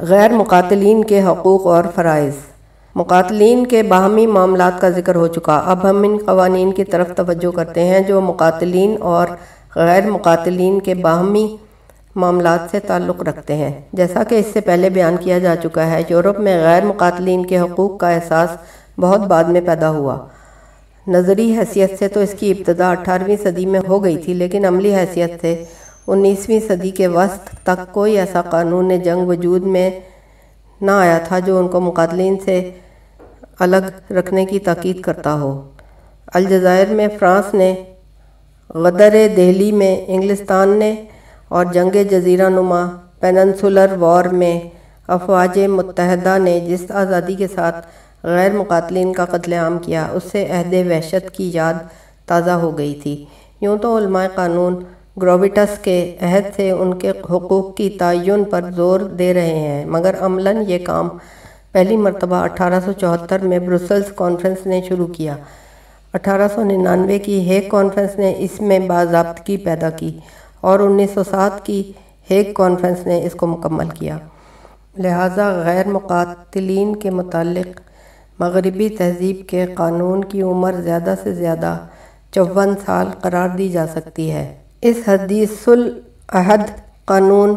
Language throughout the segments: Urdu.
غیر مقاتلین کے حقوق اور فرائض۔ مقاتلین کے باہمی معاملات کا ذکر ہو چکا۔ اب ہم ان قوانین کی طرف توجہ کرتے ہیں جو مقاتلین اور غیر مقاتلین کے باہمی معاملات سے تعلق رکھتے ہیں۔ جیسا کہ اس سے پہلے بیان کیا جا چکا ہے، یورپ میں غیر مقاتلین کے حقوق کا احساس بہت بعد میں پیدا ہوا۔ نظری حیثیت سے تو اس کی ابتدا اٹھارہویں صدی میں ہو گئی تھی، لیکن عملی حیثیت سے انیسویں صدی کے وسط تک کوئی ایسا قانون جنگ وجود میں نہ آیا تھا جو ان کو مقاتلین سے الگ رکھنے کی تاکید کرتا ہو۔ الجزائر میں فرانس نے غدر دہلی میں انگلستان نے اور جنگ جزیرہ نما پیننسولر وار میں افواج متحدہ نے جس آزادی کے ساتھ غیر مقاتلین کا قتل عام کیا، اس سے عہد وحشت کی یاد تازہ ہو گئی تھی۔ یوں تو علماء قانون گروبیٹس کے عہد سے ان کے حقوق کی تعین پر زور دے رہے ہیں۔ مگر عملاً یہ کام پہلی مرتبہ اٹھارہ سو چوہتر میں بروسلز کانفرنس نے شروع کیا۔ اٹھارہ سو ننانوے کی ہیک کانفرنس نے اس میں باضابطگی پیدا کی اور انیس سو سات کی ہیک کانفرنس نے اس کو مکمل کیا۔ لہٰذا غیر مقاتلین کے متعلق مغربی تہذیب کے قانون کی عمر زیادہ سے زیادہ چون سال قرار دی جا سکتی ہے۔ اس حدیث العہد قانون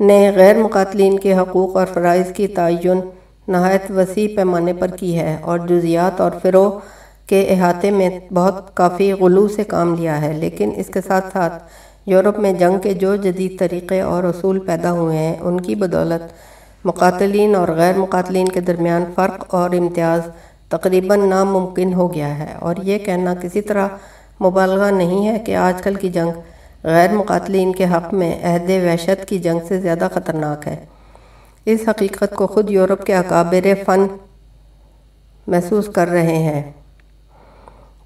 نے غیر مقاتلین کے حقوق اور فرائض کی تعین نہایت وسیع پیمانے پر کی ہے اور جزیات اور فروغ کے احاطے میں بہت کافی غلو سے کام لیا ہے، لیکن اس کے ساتھ ساتھ یورپ میں جنگ کے جو جدید طریقے اور اصول پیدا ہوئے ہیں، ان کی بدولت مقاتلین اور غیر مقاتلین کے درمیان فرق اور امتیاز تقریباً ناممکن ہو گیا ہے۔ اور یہ کہنا کسی طرح مبالغہ نہیں ہے کہ آج کل کی جنگ غیر مقاتلین کے حق میں عہد وحشت کی جنگ سے زیادہ خطرناک ہے۔ اس حقیقت کو خود یورپ کے اکابر فن محسوس کر رہے ہیں۔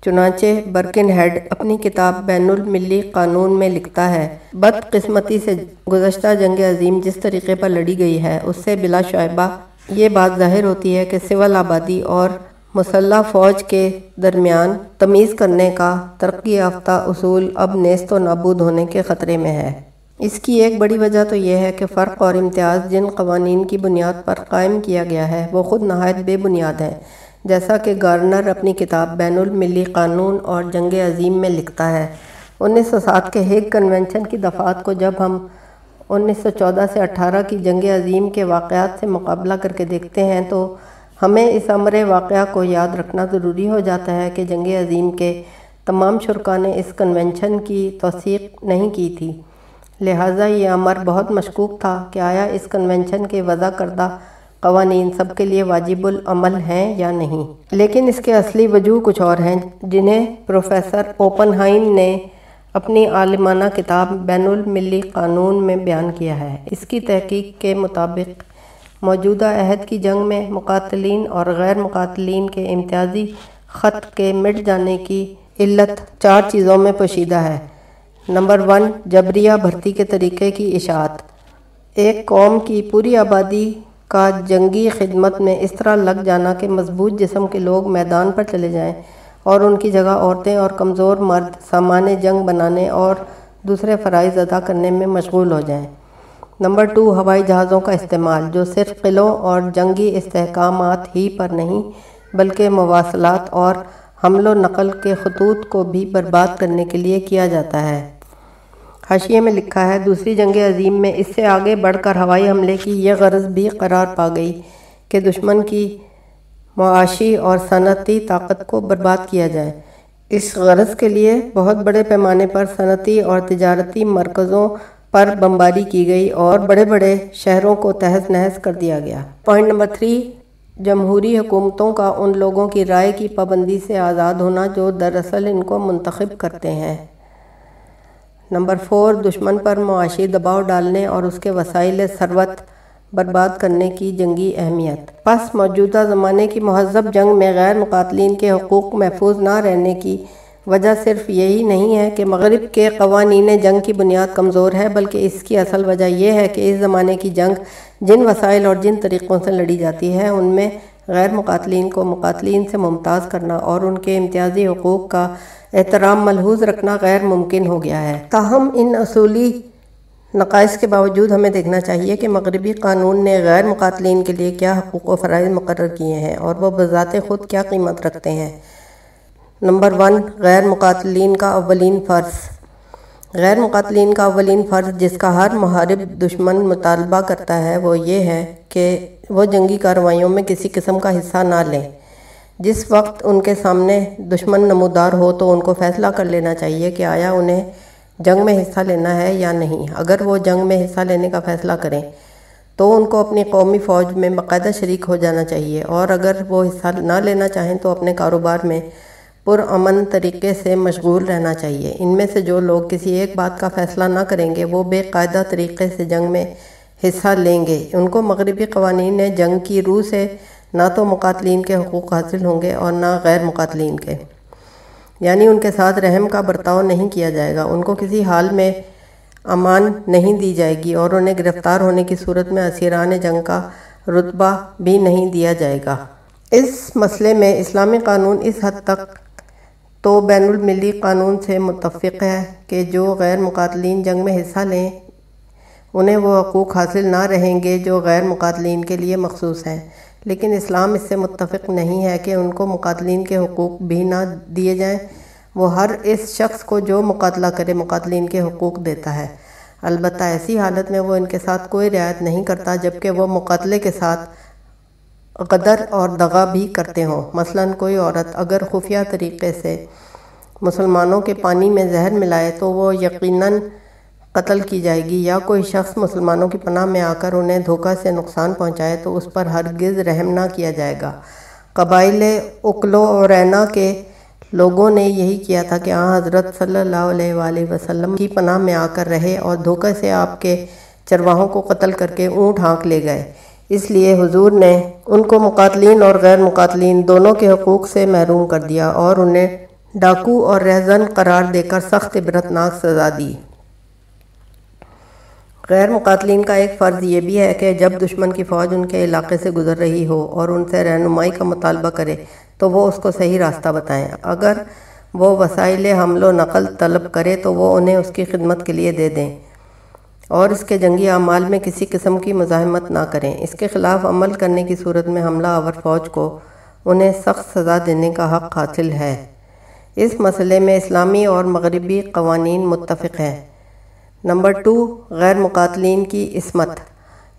چنانچہ برکن ہیڈ اپنی کتاب بین الملی قانون میں لکھتا ہے بد قسمتی سے گزشتہ جنگ عظیم جس طریقے پر لڑی گئی ہے، اس سے بلا شعبہ یہ بات ظاہر ہوتی ہے کہ سول آبادی اور مسلح فوج کے درمیان تمیز کرنے کا ترقی یافتہ اصول اب نیست و نابود ہونے کے خطرے میں ہے۔ اس کی ایک بڑی وجہ تو یہ ہے کہ فرق اور امتیاز جن قوانین کی بنیاد پر قائم کیا گیا ہے، وہ خود نہایت بے بنیاد ہیں۔ جیسا کہ گارنر اپنی کتاب بین الملی قانون اور جنگ عظیم میں لکھتا ہے، انیس سو سات کے ہیگ کنونشن کی دفعات کو جب ہم انیس سو چودہ سے اٹھارہ کی جنگ عظیم کے واقعات سے مقابلہ کر کے دیکھتے ہیں تو ہمیں اس عمر واقعہ کو یاد رکھنا ضروری ہو جاتا ہے کہ جنگ عظیم کے تمام شرکا نے اس کنونشن کی توثیق نہیں کی تھی۔ لہٰذا یہ عمر بہت مشکوک تھا کہ آیا اس کنونشن کے وضع کردہ قوانین سب کے لیے واجب العمل ہیں یا نہیں۔ لیکن اس کے اصلی وجوہ کچھ اور ہیں، جنہیں پروفیسر اوپن ہائن نے اپنی عالمانہ کتاب بین الملی قانون میں بیان کیا ہے۔ اس کی تحقیق کے مطابق موجودہ عہد کی جنگ میں مقاتلین اور غیر مقاتلین کے امتیازی خط کے مٹ جانے کی علت چار چیزوں میں پوشیدہ ہے۔ نمبر ون، جبریہ بھرتی کے طریقے کی اشاعت۔ ایک قوم کی پوری آبادی کا جنگی خدمت میں اس طرح لگ جانا کہ مضبوط جسم کے لوگ میدان پر چلے جائیں اور ان کی جگہ عورتیں اور کمزور مرد سامان جنگ بنانے اور دوسرے فرائض ادا کرنے میں مشغول ہو جائیں۔ نمبر ٹو ہوائی جہازوں کا استعمال، جو صرف قلعوں اور جنگی استحکامات ہی پر نہیں، بلکہ مواصلات اور حمل و نقل کے خطوط کو بھی برباد کرنے کے لیے کیا جاتا ہے۔ حاشیے میں لکھا ہے، دوسری جنگ عظیم میں اس سے آگے بڑھ کر ہوائی حملے کی یہ غرض بھی قرار پا گئی کہ دشمن کی معاشی اور صنعتی طاقت کو برباد کیا جائے۔ اس غرض کے لیے بہت بڑے پیمانے پر صنعتی اور تجارتی مرکزوں پر بمباری کی گئی اور بڑے بڑے شہروں کو تہس نہس کر دیا گیا۔ پوائنٹ نمبر تھری جمہوری حکومتوں کا ان لوگوں کی رائے کی پابندی سے آزاد ہونا جو دراصل ان کو منتخب کرتے ہیں۔ نمبر فور دشمن پر معاشی دباؤ ڈالنے اور اس کے وسائل ثروت برباد کرنے کی جنگی اہمیت۔ پس موجودہ زمانے کی مہذب جنگ میں غیر مقاتلین کے حقوق محفوظ نہ رہنے کی وجہ صرف یہی نہیں ہے کہ مغرب کے قوانین جنگ کی بنیاد کمزور ہے، بلکہ اس کی اصل وجہ یہ ہے کہ اس زمانے کی جنگ جن وسائل اور جن طریقوں سے لڑی جاتی ہے، ان میں غیر مقاتلین کو مقاتلین سے ممتاز کرنا اور ان کے امتیازی حقوق کا احترام ملحوظ رکھنا غیر ممکن ہو گیا ہے۔ تاہم، ان اصولی نقائص کے باوجود ہمیں دیکھنا چاہیے کہ مغربی قانون نے غیر مقاتلین کے لیے کیا حقوق و فرائض مقرر کیے ہیں اور وہ بذات خود کیا قیمت رکھتے ہیں۔ نمبر ون، غیر مقاتلین کا اولین فرض۔ غیر مقاتلین کا اولین فرض جس کا ہر محارب دشمن مطالبہ کرتا ہے، وہ یہ ہے کہ وہ جنگی کارروائیوں میں کسی قسم کا حصہ نہ لیں۔ جس وقت ان کے سامنے دشمن نمودار ہو تو ان کو فیصلہ کر لینا چاہیے کہ آیا انہیں جنگ میں حصہ لینا ہے یا نہیں۔ اگر وہ جنگ میں حصہ لینے کا فیصلہ کریں تو ان کو اپنی قومی فوج میں باقاعدہ شریک ہو جانا چاہیے۔ اور اگر وہ حصہ نہ لینا چاہیں تو اپنے کاروبار میں پرامن طریقے سے مشغول رہنا چاہیے۔ ان میں سے جو لوگ کسی ایک بات کا فیصلہ نہ کریں گے، وہ بے قاعدہ طریقے سے جنگ میں حصہ لیں گے۔ ان کو مغربی قوانین نے جنگ کی روح سے نہ تو مقاتلین کے حقوق حاصل ہوں گے اور نہ غیر مقاتلین کے۔ یعنی ان کے ساتھ رحم کا برتاؤ نہیں کیا جائے گا۔ ان کو کسی حال میں امان نہیں دی جائے گی اور انہیں گرفتار ہونے کی صورت میں اسیران جنگ کا رتبہ بھی نہیں دیا جائے گا۔ اس مسئلے میں اسلامی قانون اس حد تک تو بین الملی قانون سے متفق ہے کہ جو غیر مقاتلین جنگ میں حصہ لیں، انہیں وہ حقوق حاصل نہ رہیں گے جو غیر مقاتلین کے لیے مخصوص ہیں۔ لیکن اسلام اس سے متفق نہیں ہے کہ ان کو مقاتلین کے حقوق بھی نہ دیے جائیں۔ وہ ہر اس شخص کو جو مقاتلہ کرے، مقاتلین کے حقوق دیتا ہے۔ البتہ ایسی حالت میں وہ ان کے ساتھ کوئی رعایت نہیں کرتا جبکہ وہ مقاتلے کے ساتھ غدر اور دغا بھی کرتے ہوں۔ مثلا کوئی عورت اگر خفیہ طریقے سے مسلمانوں کے پانی میں زہر ملائے تو وہ یقیناً قتل کی جائے گی یا کوئی شخص مسلمانوں کی پناہ میں آ کر انہیں دھوکہ سے نقصان پہنچائے تو اس پر ہرگز رحم نہ کیا جائے گا۔ قبائل اکلو اور رینا کے لوگوں نے یہی کیا تھا کہ آن حضرت صلی اللہ علیہ وآلہ وسلم کی پناہ میں آ کر رہے اور دھوکہ سے آپ کے چرواہوں کو قتل کر کے اونٹ ہانک لے گئے۔ اس لیے حضور نے ان کو مقاتلین اور غیر مقاتلین دونوں کے حقوق سے محروم کر دیا اور انہیں ڈاکو اور رہزن قرار دے کر سخت عبرتناک سزا دی۔ غیر مقاتلین کا ایک فرض یہ بھی ہے کہ جب دشمن کی فوج ان کے علاقے سے گزر رہی ہو اور ان سے رہنمائی کا مطالبہ کرے تو وہ اس کو صحیح راستہ بتائیں۔ اگر وہ وسائل حمل و نقل طلب کرے تو وہ انہیں اس کی خدمت کے لیے دے دیں۔ اور اس کے جنگی اعمال میں کسی قسم کی مزاحمت نہ کریں۔ اس کے خلاف عمل کرنے کی صورت میں حملہ آور فوج کو انہیں سخت سزا دینے کا حق حاصل ہے۔ اس مسئلے میں اسلامی اور مغربی قوانین متفق ہیں۔ نمبر ٹو غیر مقاتلین کی عصمت۔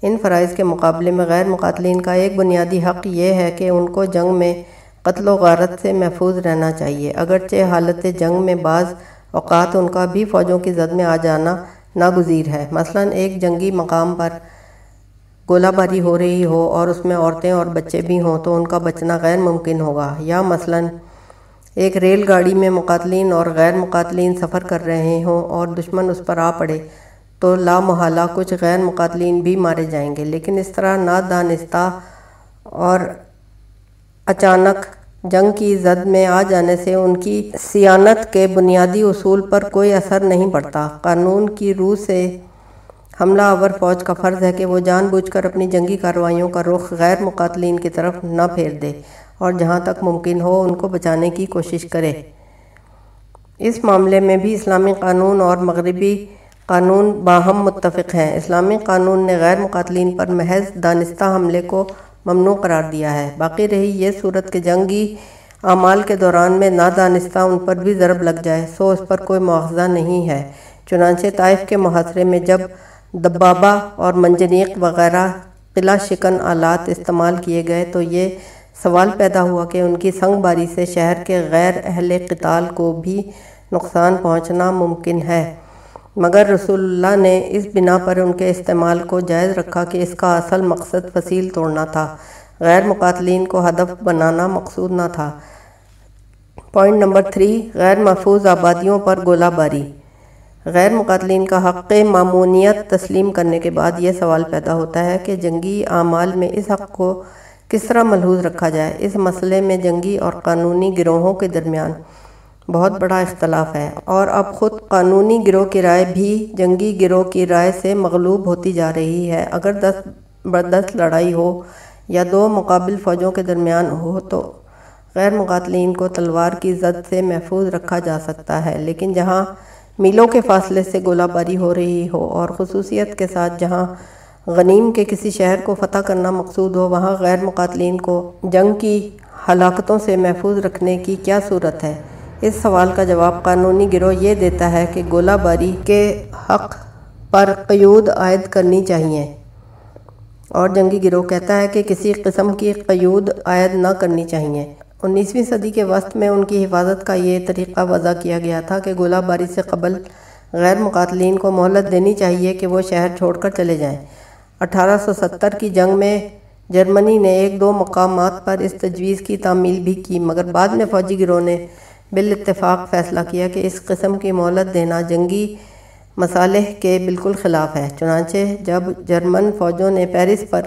ان فرائض کے مقابلے میں غیر مقاتلین کا ایک بنیادی حق یہ ہے کہ ان کو جنگ میں قتل و غارت سے محفوظ رہنا چاہیے۔ اگرچہ حالت جنگ میں بعض اوقات ان کا بھی فوجوں کی زد میں آ جانا ناگزیر ہے۔ مثلا ایک جنگی مقام پر گولہ باری ہو رہی ہو اور اس میں عورتیں اور بچے بھی ہوں تو ان کا بچنا غیر ممکن ہوگا۔ یا مثلا ایک ریل گاڑی میں مقاتلین اور غیر مقاتلین سفر کر رہے ہوں اور دشمن اس پر آ پڑے تو لا محالہ کچھ غیر مقاتلین بھی مارے جائیں گے۔ لیکن اس طرح نادانستہ اور اچانک جنگ کی زد میں آ جانے سے ان کی سیانت کے بنیادی اصول پر کوئی اثر نہیں پڑتا۔ قانون کی روح سے حملہ آور فوج کا فرض ہے کہ وہ جان بوجھ کر اپنی جنگی کارروائیوں کا رخ غیر مقاتلین کی طرف نہ پھیر دے اور جہاں تک ممکن ہو ان کو بچانے کی کوشش کرے۔ اس معاملے میں بھی اسلامی قانون اور مغربی قانون باہم متفق ہیں۔ اسلامی قانون نے غیر مقاتلین پر محض دانستہ حملے کو ممنوع قرار دیا ہے۔ باقی رہی یہ صورت کے جنگی اعمال کے دوران میں نادانستہ ان پر بھی ضرب لگ جائے، سو اس پر کوئی مواخذہ نہیں ہے۔ چنانچہ طائف کے محاصرے میں جب دبابہ اور منجنیق وغیرہ قلعہ شکن آلات استعمال کیے گئے تو یہ سوال پیدا ہوا کہ ان کی سنگ باری سے شہر کے غیر اہل قتال کو بھی نقصان پہنچنا ممکن ہے۔ مگر رسول اللہ نے اس بنا پر ان کے استعمال کو جائز رکھا کہ اس کا اصل مقصد فصیل توڑنا تھا۔ غیر مقاتلین کو ہدف بنانا مقصود نہ تھا۔ پوائنٹ نمبر تھری، غیر محفوظ آبادیوں پر گولہ باری۔ غیر مقاتلین کا حق معمونیت تسلیم کرنے کے بعد یہ سوال پیدا ہوتا ہے کہ جنگی اعمال میں اس حق کو کس طرح ملحوظ رکھا جائے؟ اس مسئلے میں جنگی اور قانونی گروہوں کے درمیان بہت بڑا اختلاف ہے اور اب خود قانونی گروہ کی رائے بھی جنگی گروہ کی رائے سے مغلوب ہوتی جا رہی ہے۔ اگر دست بردست لڑائی ہو یا دو مقابل فوجوں کے درمیان ہو تو غیر مقاتلین کو تلوار کی زد سے محفوظ رکھا جا سکتا ہے، لیکن جہاں میلوں کے فاصلے سے گولہ باری ہو رہی ہو اور خصوصیت کے ساتھ جہاں غنیم کے کسی شہر کو فتح کرنا مقصود ہو، وہاں غیر مقاتلین کو جنگ کی ہلاکتوں سے محفوظ رکھنے کی کیا صورت ہے؟ اس سوال کا جواب قانونی گروہ یہ دیتا ہے کہ گولہ باری کے حق پر قیود عائد کرنی چاہیے۔ اور جنگی گروہ کہتا ہے کہ کسی قسم کی قیود عائد نہ کرنی چاہیے۔ انیسویں صدی کے وسط میں ان کی حفاظت کا یہ طریقہ وضع کیا گیا تھا کہ گولہ باری سے قبل غیر مقاتلین کو مہلت دینی چاہیے کہ وہ شہر چھوڑ کر چلے جائیں۔ اٹھارہ سو ستر کی جنگ میں جرمنی نے ایک دو مقامات پر اس تجویز کی تعمیل بھی کی، مگر بعد میں فوجی گروہ نے بالاتفاق فیصلہ کیا کہ اس قسم کی مہلت دینا جنگی مصالح کے بالکل خلاف ہے۔ چنانچہ جب جرمن فوجوں نے پیرس پر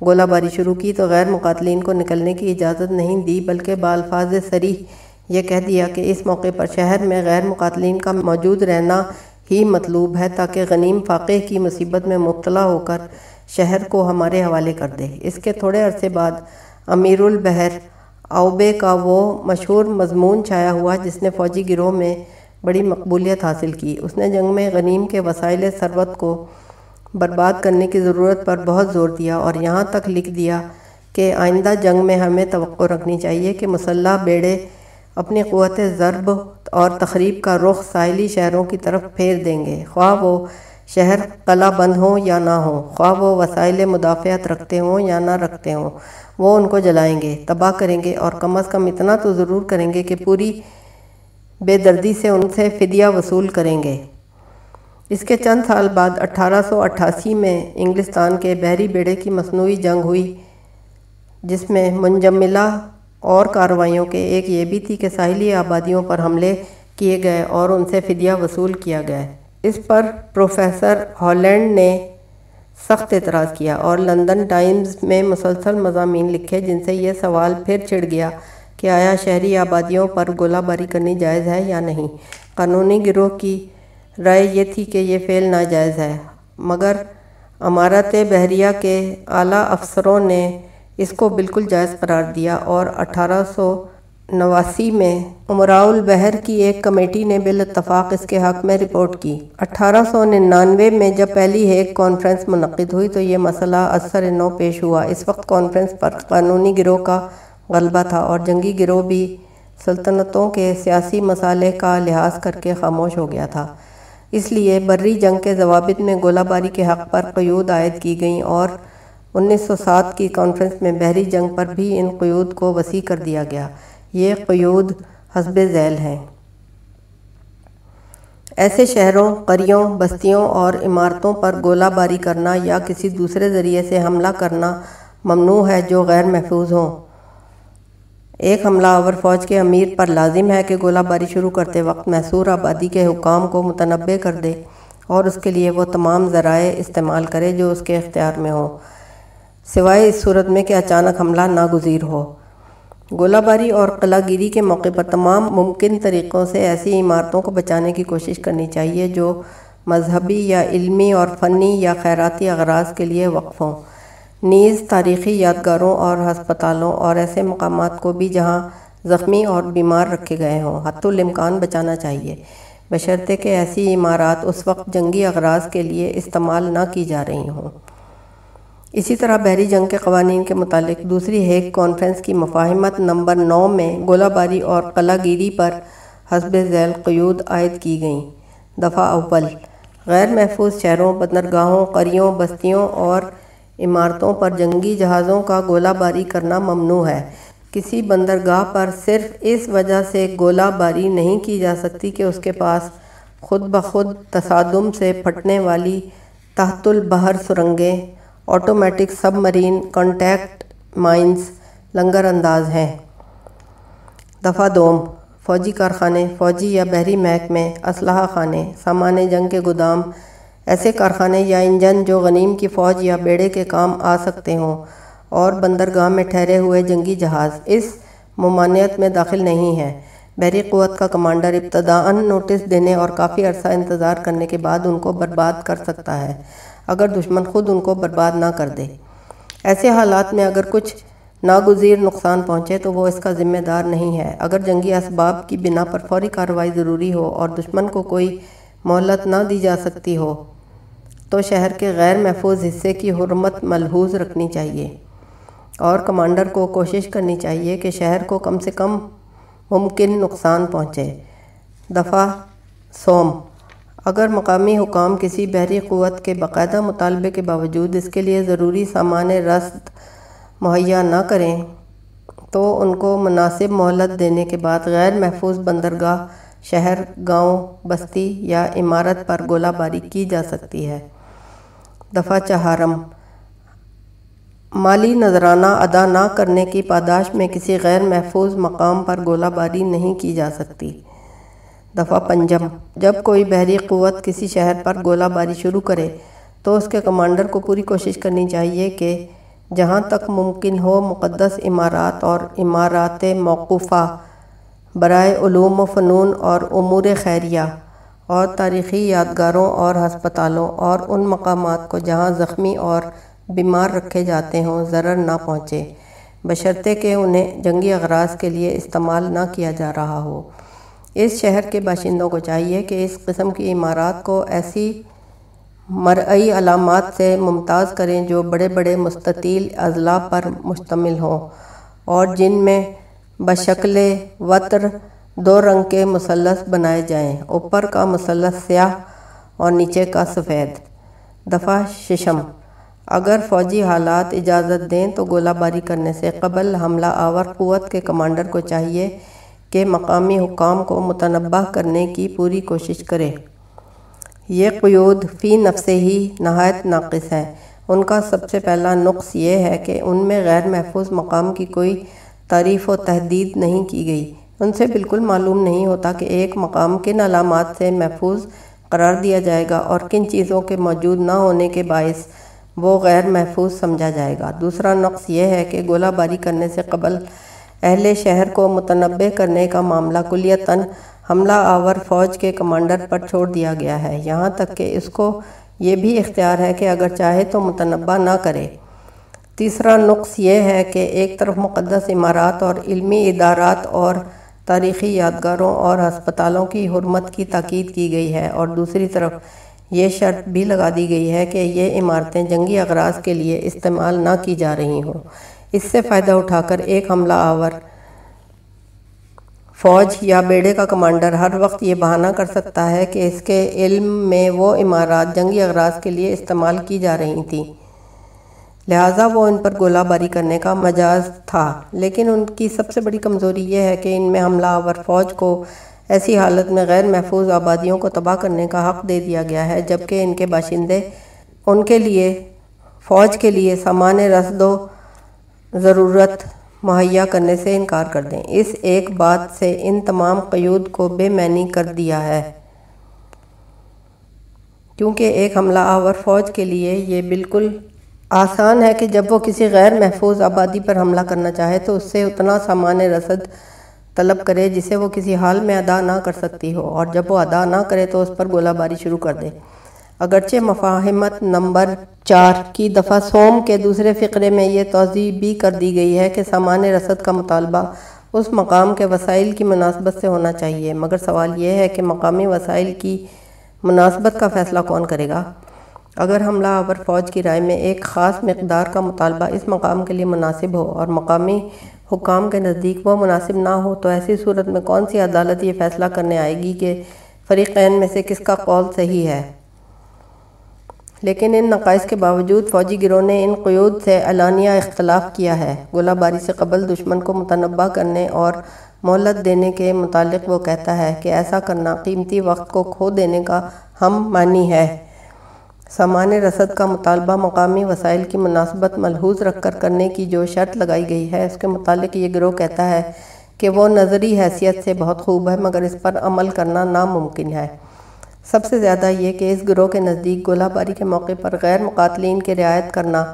گولہ باری شروع کی تو غیر مقاتلین کو نکلنے کی اجازت نہیں دی، بلکہ بالفاظ سریح یہ کہہ دیا کہ اس موقع پر شہر میں غیر مقاتلین کا موجود رہنا ہی مطلوب ہے تاکہ غنیم فاقے کی مصیبت میں مبتلا ہو کر شہر کو ہمارے حوالے کر دے۔ اس کے تھوڑے عرصے بعد امیر البحر اوبے کا وہ مشہور مضمون چھایا ہوا جس نے فوجی گروہ میں بڑی مقبولیت حاصل کی۔ اس نے جنگ میں غنیم کے وسائل ثروت کو برباد کرنے کی ضرورت پر بہت زور دیا اور یہاں تک لکھ دیا کہ آئندہ جنگ میں ہمیں توقع رکھنی چاہیے کہ مسلح بیڑے اپنی قوت ضرب اور تخریب کا رخ ساحلی شہروں کی طرف پھیر دیں گے۔ خواہ وہ شہر قلعہ بند ہوں یا نہ ہوں، خواہ وہ وسائل مدافعت رکھتے ہوں یا نہ رکھتے ہوں وہ ان کو جلائیں گے، تباہ کریں گے اور کم از کم اتنا تو ضرور کریں گے کہ پوری بے دردی سے ان سے فدیہ وصول کریں گے۔ اس کے چند سال بعد اٹھارہ سو اٹھاسی میں انگلستان کے بحری بیڑے کی مصنوعی جنگ ہوئی، جس میں منجملہ اور کارروائیوں کے ایک یہ بھی تھی کہ ساحلی آبادیوں پر حملے کیے گئے اور ان سے فدیہ وصول کیا گیا۔ اس پر پروفیسر ہالینڈ نے سخت اعتراض کیا اور لندن ٹائمز میں مسلسل مضامین لکھے جن سے یہ سوال پھر چھڑ گیا کہ آیا شہری آبادیوں پر گولہ باری کرنی جائز ہے یا نہیں۔ قانونی گروہ کی رائے یہ تھی کہ یہ فعل ناجائز ہے، مگر امارت بحریہ کے اعلیٰ افسروں نے اس کو بالکل جائز قرار دیا اور اٹھارہ سو نواسی میں امراء البحر کی ایک کمیٹی نے بالاتفاق اس کے حق میں رپورٹ کی۔ اٹھارہ سو ننانوے میں جب پہلی ایک کانفرنس منعقد ہوئی تو یہ مسئلہ اثر نو پیش ہوا۔ اس وقت کانفرنس پر قانونی گروہ کا غلبہ تھا اور جنگی گروہ بھی سلطنتوں کے سیاسی مسالے کا لحاظ کر کے خاموش ہو گیا تھا۔ اس لیے بری جنگ کے ضوابط میں گولہ باری کے حق پر قیود عائد کی گئیں اور انیس سو سات کی کانفرنس میں بحری جنگ پر بھی ان قیود کو وسیع کر دیا گیا۔ یہ قیود حسب ذیل ہیں۔ ایسے شہروں، قریوں، بستیوں اور عمارتوں پر گولہ باری کرنا یا کسی دوسرے ذریعے سے حملہ کرنا ممنوع ہے جو غیر محفوظ ہوں۔ ایک حملہ آور فوج کے امیر پر لازم ہے کہ گولہ باری شروع کرتے وقت محصور آبادی کے حکام کو متنبع کر دے اور اس کے لیے وہ تمام ذرائع استعمال کرے جو اس کے اختیار میں ہوں۔ سوائے اس صورت میں کہ اچانک حملہ ناگزیر ہو۔ گولہ باری اور قلعہ گیری کے موقع پر تمام ممکن طریقوں سے ایسی عمارتوں کو بچانے کی کوشش کرنی چاہیے جو مذہبی یا علمی اور فنی یا خیراتی اغراض کے لیے وقف ہوں۔ نیز تاریخی یادگاروں اور ہسپتالوں اور ایسے مقامات کو بھی جہاں زخمی اور بیمار رکھے گئے ہوں حت الامکان بچانا چاہیے۔ بشرطے کہ ایسی عمارات اس وقت جنگی اغراض کے لیے استعمال نہ کی جا رہی ہوں۔ اسی طرح بحری جنگ کے قوانین کے متعلق دوسری ہیک کانفرنس کی مفاہمت نمبر نو میں گولہ باری اور قلعہ گیری پر حسب ذیل قیود عائد کی گئیں۔ دفعہ اول، غیر محفوظ شہروں بندرگاہوں قریوں، بستیوں اور عمارتوں پر جنگی جہازوں کا گولہ باری کرنا ممنوع ہے۔ کسی بندرگاہ پر صرف اس وجہ سے گولہ باری نہیں کی جا سکتی کہ اس کے پاس خود بخود تصادم سے پھٹنے والی تحت البحر سرنگیں automatic submarine contact mines لنگر انداز ہیں دفعہ دوم فوجی کارخانے فوجی یا بحری محکمے اسلحہ خانے سامان جنگ کے گودام ایسے کارخانے یا انجن جو غنیم کی فوج یا بیڑے کے کام آ سکتے ہوں اور بندرگاہ میں ٹھہرے ہوئے جنگی جہاز اس ممانعت میں داخل نہیں ہے بحری قوت کا کمانڈر ابتداً نوٹس دینے اور کافی عرصہ انتظار کرنے کے بعد ان کو برباد کر سکتا ہے۔ اگر دشمن خود ان کو برباد نہ کر دے۔ ایسے حالات میں اگر کچھ ناگزیر نقصان پہنچے تو وہ اس کا ذمہ دار نہیں ہے۔ اگر جنگی اسباب کی بنا پر فوری کارروائی ضروری ہو اور دشمن کو کوئی مہلت نہ دی جا سکتی ہو، تو شہر کے غیر محفوظ حصے کی حرمت ملحوظ رکھنی چاہیے۔ اور کمانڈر کو کوشش کرنی چاہیے کہ شہر کو کم سے کم ممکن نقصان پہنچے۔ دفعہ سوم۔ اگر مقامی حکام کسی بحری قوت کے باقاعدہ مطالبے کے باوجود اس کے لیے ضروری سامان رسد مہیا نہ کریں، تو ان کو مناسب مہلت دینے کے بعد غیر محفوظ بندرگاہ، شہر، گاؤں، بستی یا عمارت پر گولہ باری کی جا سکتی ہے۔ دفعہ چہارم۔ مالی نذرانہ ادا نہ کرنے کی پاداش میں کسی غیر محفوظ مقام پر گولہ باری نہیں کی جا سکتی۔ دفعہ پنجم۔ جب کوئی بحری قوت کسی شہر پر گولہ باری شروع کرے، تو اس کے کمانڈر کو پوری کوشش کرنی چاہیے کہ جہاں تک ممکن ہو مقدس عمارات اور عمارات موقوفہ، برائے علوم و فنون اور امور خیریہ اور تاریخی یادگاروں اور ہسپتالوں اور ان مقامات کو جہاں زخمی اور بیمار رکھے جاتے ہوں ضرر نہ پہنچے، بشرطے کہ انہیں جنگی اغراض کے لیے استعمال نہ کیا جا رہا ہو۔ اس شہر کے باشندوں کو چاہیے کہ اس قسم کی عمارات کو ایسی مرعی علامات سے ممتاز کریں جو بڑے بڑے مستطیل اضلاع پر مشتمل ہوں اور جن میں بشکل وطر دو رنگ کے مثلث بنائے جائیں، اوپر کا مثلث سیاہ اور نیچے کا سفید۔ دفعہ ششم۔ اگر فوجی حالات اجازت دیں تو گولہ باری کرنے سے قبل حملہ آور قوت کے کمانڈر کو چاہیے کہ مقامی حکام کو متنبع کرنے کی پوری کوشش کرے یہ قیود فی نفس ہی نہایت ناقص ہے ان کا سب سے پہلا نقص یہ ہے کہ ان میں غیر محفوظ مقام کی کوئی تعریف و تحدید نہیں کی گئی۔ ان سے بالکل معلوم نہیں ہوتا کہ ایک مقام کن علامات سے محفوظ قرار دیا جائے گا اور کن چیزوں کے موجود نہ ہونے کے باعث وہ غیر محفوظ سمجھا جائے گا۔ دوسرا نقص یہ ہے کہ گولہ باری کرنے سے قبل اہل شہر کو متنبع کرنے کا معاملہ کلیتاً حملہ آور فوج کے کمانڈر پر چھوڑ دیا گیا ہے۔ یہاں تک کہ اس کو یہ بھی اختیار ہے کہ اگر چاہے تو متنبع نہ کرے۔ تیسرا نقص یہ ہے کہ ایک طرف مقدس عمارات اور علمی ادارات اور تاریخی یادگاروں اور ہسپتالوں کی حرمت کی تاکید کی گئی ہے اور دوسری طرف یہ شرط بھی لگا دی گئی ہے کہ یہ عمارتیں جنگی اغراض کے لیے استعمال نہ کی جا رہی ہوں۔ اس سے فائدہ اٹھا کر ایک حملہ آور، فوج یا بیڑے کا کمانڈر ہر وقت یہ بہانہ کر سکتا ہے کہ اس کے علم میں وہ عمارات جنگی اغراض کے لیے استعمال کی جا رہی تھیں۔ لہٰذا وہ ان پر گولہ باری کرنے کا مجاز تھا۔ لیکن ان کی سب سے بڑی کمزوری یہ ہے کہ ان میں حملہ آور فوج کو ایسی حالت میں غیر محفوظ آبادیوں کو تباہ کرنے کا حق دے دیا گیا ہے، جبکہ ان کے باشندے ان کے لیے، فوج کے لیے سامان رسد و ضرورت مہیا کرنے سے انکار کر دیں۔ اس ایک بات سے ان تمام قیود کو بے معنی کر دیا ہے۔ کیونکہ ایک حملہ آور فوج کے لیے یہ بالکل آسان ہے کہ جب وہ کسی غیر محفوظ آبادی پر حملہ کرنا چاہے تو اس سے اتنا سامان رسد طلب کرے جسے وہ کسی حال میں ادا نہ کر سکتی ہو اور جب وہ ادا نہ کرے تو اس پر گولہ باری شروع کر دے۔ اگرچہ مفاہمت نمبر چار کی دفعہ سوم کے دوسرے فقرے میں یہ توضیح بھی کر دی گئی ہے کہ سامان رسد کا مطالبہ اس مقام کے وسائل کی مناسبت سے ہونا چاہیے، مگر سوال یہ ہے کہ مقامی وسائل کی مناسبت کا فیصلہ کون کرے گا؟ اگر حملہ آور فوج کی رائے میں ایک خاص مقدار کا مطالبہ اس مقام کے لیے مناسب ہو اور مقامی حکام کے نزدیک وہ مناسب نہ ہو، تو ایسی صورت میں کون سی عدالت یہ فیصلہ کرنے آئے گی کہ فریقین میں سے کس کا قول صحیح ہے؟ لیکن ان نقائص کے باوجود فوجی گروہ نے ان قیود سے علانیہ اختلاف کیا ہے۔ گولہ باری سے قبل دشمن کو متنبع کرنے اور مہلت دینے کے متعلق وہ کہتا ہے کہ ایسا کرنا قیمتی وقت کو کھو دینے کا ہم معنی ہے۔ سامان رسد کا مطالبہ مقامی وسائل کی مناسبت ملحوظ رکھ کر کرنے کی جو شرط لگائی گئی ہے، اس کے متعلق یہ گروہ کہتا ہے کہ وہ نظری حیثیت سے بہت خوب ہے، مگر اس پر عمل کرنا ناممکن ہے۔ سب سے زیادہ یہ کہ اس گروہ کے نزدیک گولہ باری کے موقع پر غیر مقاتلین کے رعایت کرنا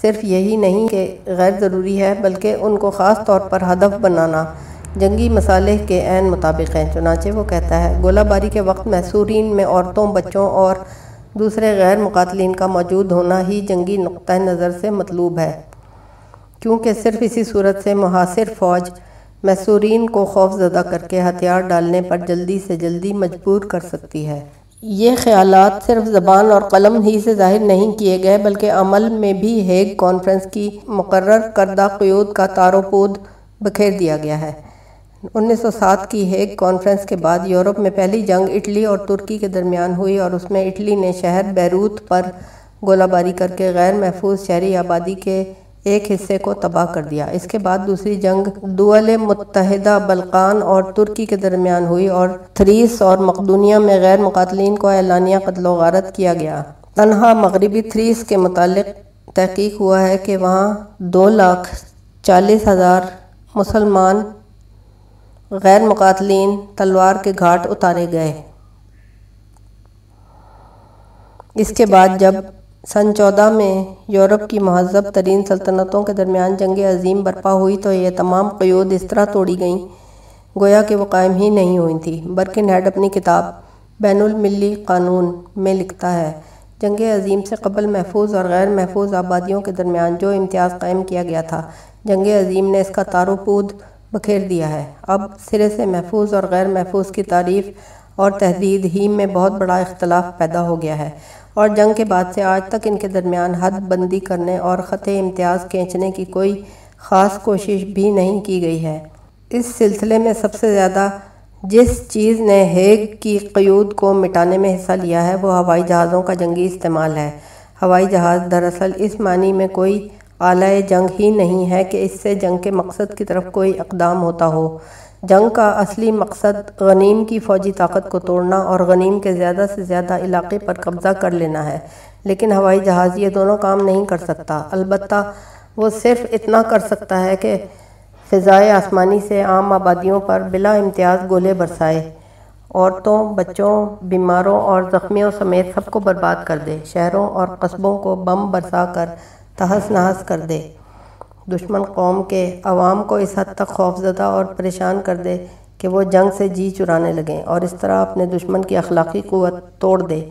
صرف یہی نہیں کہ غیر ضروری ہے، بلکہ ان کو خاص طور پر ہدف بنانا جنگی مسالح کے عین مطابق ہیں۔ چنانچہ وہ کہتا ہے، گولہ باری کے وقت محصورین میں عورتوں، بچوں اور دوسرے غیر مقاتلین کا موجود ہونا ہی جنگی نقطہ نظر سے مطلوب ہے، کیونکہ صرف اسی صورت سے محاصر فوج محصورین کو خوف زدہ کر کے ہتھیار ڈالنے پر جلدی سے جلدی مجبور کر سکتی ہے۔ یہ خیالات صرف زبان اور قلم ہی سے ظاہر نہیں کیے گئے، بلکہ عمل میں بھی ہیگ کانفرنس کی مقرر کردہ قیود کا تار و پود بکھیر دیا گیا ہے۔ انیس سو سات کی ہیگ کانفرنس کے بعد یورپ میں پہلی جنگ اٹلی اور ترکی کے درمیان ہوئی اور اس میں اٹلی نے شہر بیروت پر گولہ باری کر کے غیر محفوظ شہری آبادی کے ایک حصے کو تباہ کر دیا۔ اس کے بعد دوسری جنگ دول متحدہ بلقان اور ترکی کے درمیان ہوئی اور تھریس اور مقدونیہ میں غیر مقاتلین کو اعلانیہ قتل و غارت کیا گیا۔ تنہا مغربی تھریس کے متعلق تحقیق ہوا ہے کہ وہاں دو لاکھ چالیس ہزار مسلمان غیر مقاتلین تلوار کے گھاٹ اتارے گئے۔ اس کے بعد جب سن چودہ میں یورپ کی مہذب ترین سلطنتوں کے درمیان جنگ عظیم برپا ہوئی تو یہ تمام قیود اس طرح توڑی گئیں۔ گویا کہ وہ قائم ہی نہیں ہوئی تھی برکن ہیڈ اپنی کتاب بین الملی قانون میں لکھتا ہے۔ جنگ عظیم سے قبل محفوظ اور غیر محفوظ آبادیوں کے درمیان جو امتیاز قائم کیا گیا تھا، جنگ عظیم نے اس کا تارو پود بکھیر دیا ہے۔ اب سرے سے محفوظ اور غیر محفوظ کی تعریف اور تحدید ہی میں بہت بڑا اختلاف پیدا ہو گیا ہے۔ اور جنگ کے بعد سے آج تک ان کے درمیان حد بندی کرنے اور خط امتیاز کھینچنے کی کوئی خاص کوشش بھی نہیں کی گئی ہے۔ اس سلسلے میں سب سے زیادہ جس چیز نے ہیگ کی قیود کو مٹانے میں حصہ لیا ہے وہ ہوائی جہازوں کا جنگی استعمال ہے۔ ہوائی جہاز دراصل اس معنی میں کوئی اعلی جنگ ہی نہیں ہے کہ اس سے جنگ کے مقصد کی طرف کوئی اقدام ہوتا ہو۔ جنگ کا اصلی مقصد غنیم کی فوجی طاقت کو توڑنا اور غنیم کے زیادہ سے زیادہ علاقے پر قبضہ کر لینا ہے۔ لیکن ہوائی جہاز یہ دونوں کام نہیں کر سکتا۔ البتہ وہ صرف اتنا کر سکتا ہے کہ فضائے آسمانی سے عام آبادیوں پر بلا امتیاز گولے برسائے۔ عورتوں، بچوں، بیماروں اور زخمیوں سمیت سب کو برباد کر دے۔ شہروں اور قصبوں کو بم برسا کر تہس نہس کر دے۔ دشمن قوم کے عوام کو اس حد تک خوفزدہ اور پریشان کر دے کہ وہ جنگ سے جی چرانے لگیں اور اس طرح اپنے دشمن کی اخلاقی قوت توڑ دے۔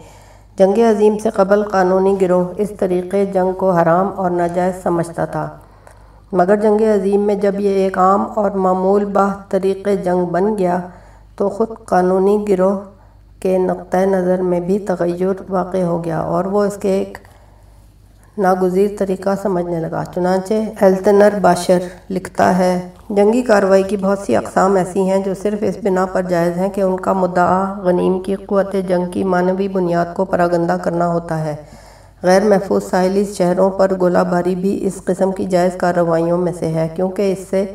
جنگ عظیم سے قبل قانونی گروہ اس طریقے جنگ کو حرام اور ناجائز سمجھتا تھا۔ مگر جنگ عظیم میں جب یہ ایک عام اور معمول باہ طریقے جنگ بن گیا تو خود قانونی گروہ کے نقطۂ نظر میں بھی تغیر واقع ہو گیا اور وہ اس کے ایک ناگزیر طریقہ سمجھنے لگا۔ چنانچہ ایلتنر باشر لکھتا ہے، جنگی کارروائی کی بہت سی اقسام ایسی ہیں جو صرف اس بنا پر جائز ہیں کہ ان کا مدعا غنیم کی قوت جنگ کی مانوی بنیاد کو پراگندہ کرنا ہوتا ہے۔ غیر محفوظ ساحلی شہروں پر گولہ باری بھی اس قسم کی جائز کارروائیوں میں سے ہے، کیونکہ اس سے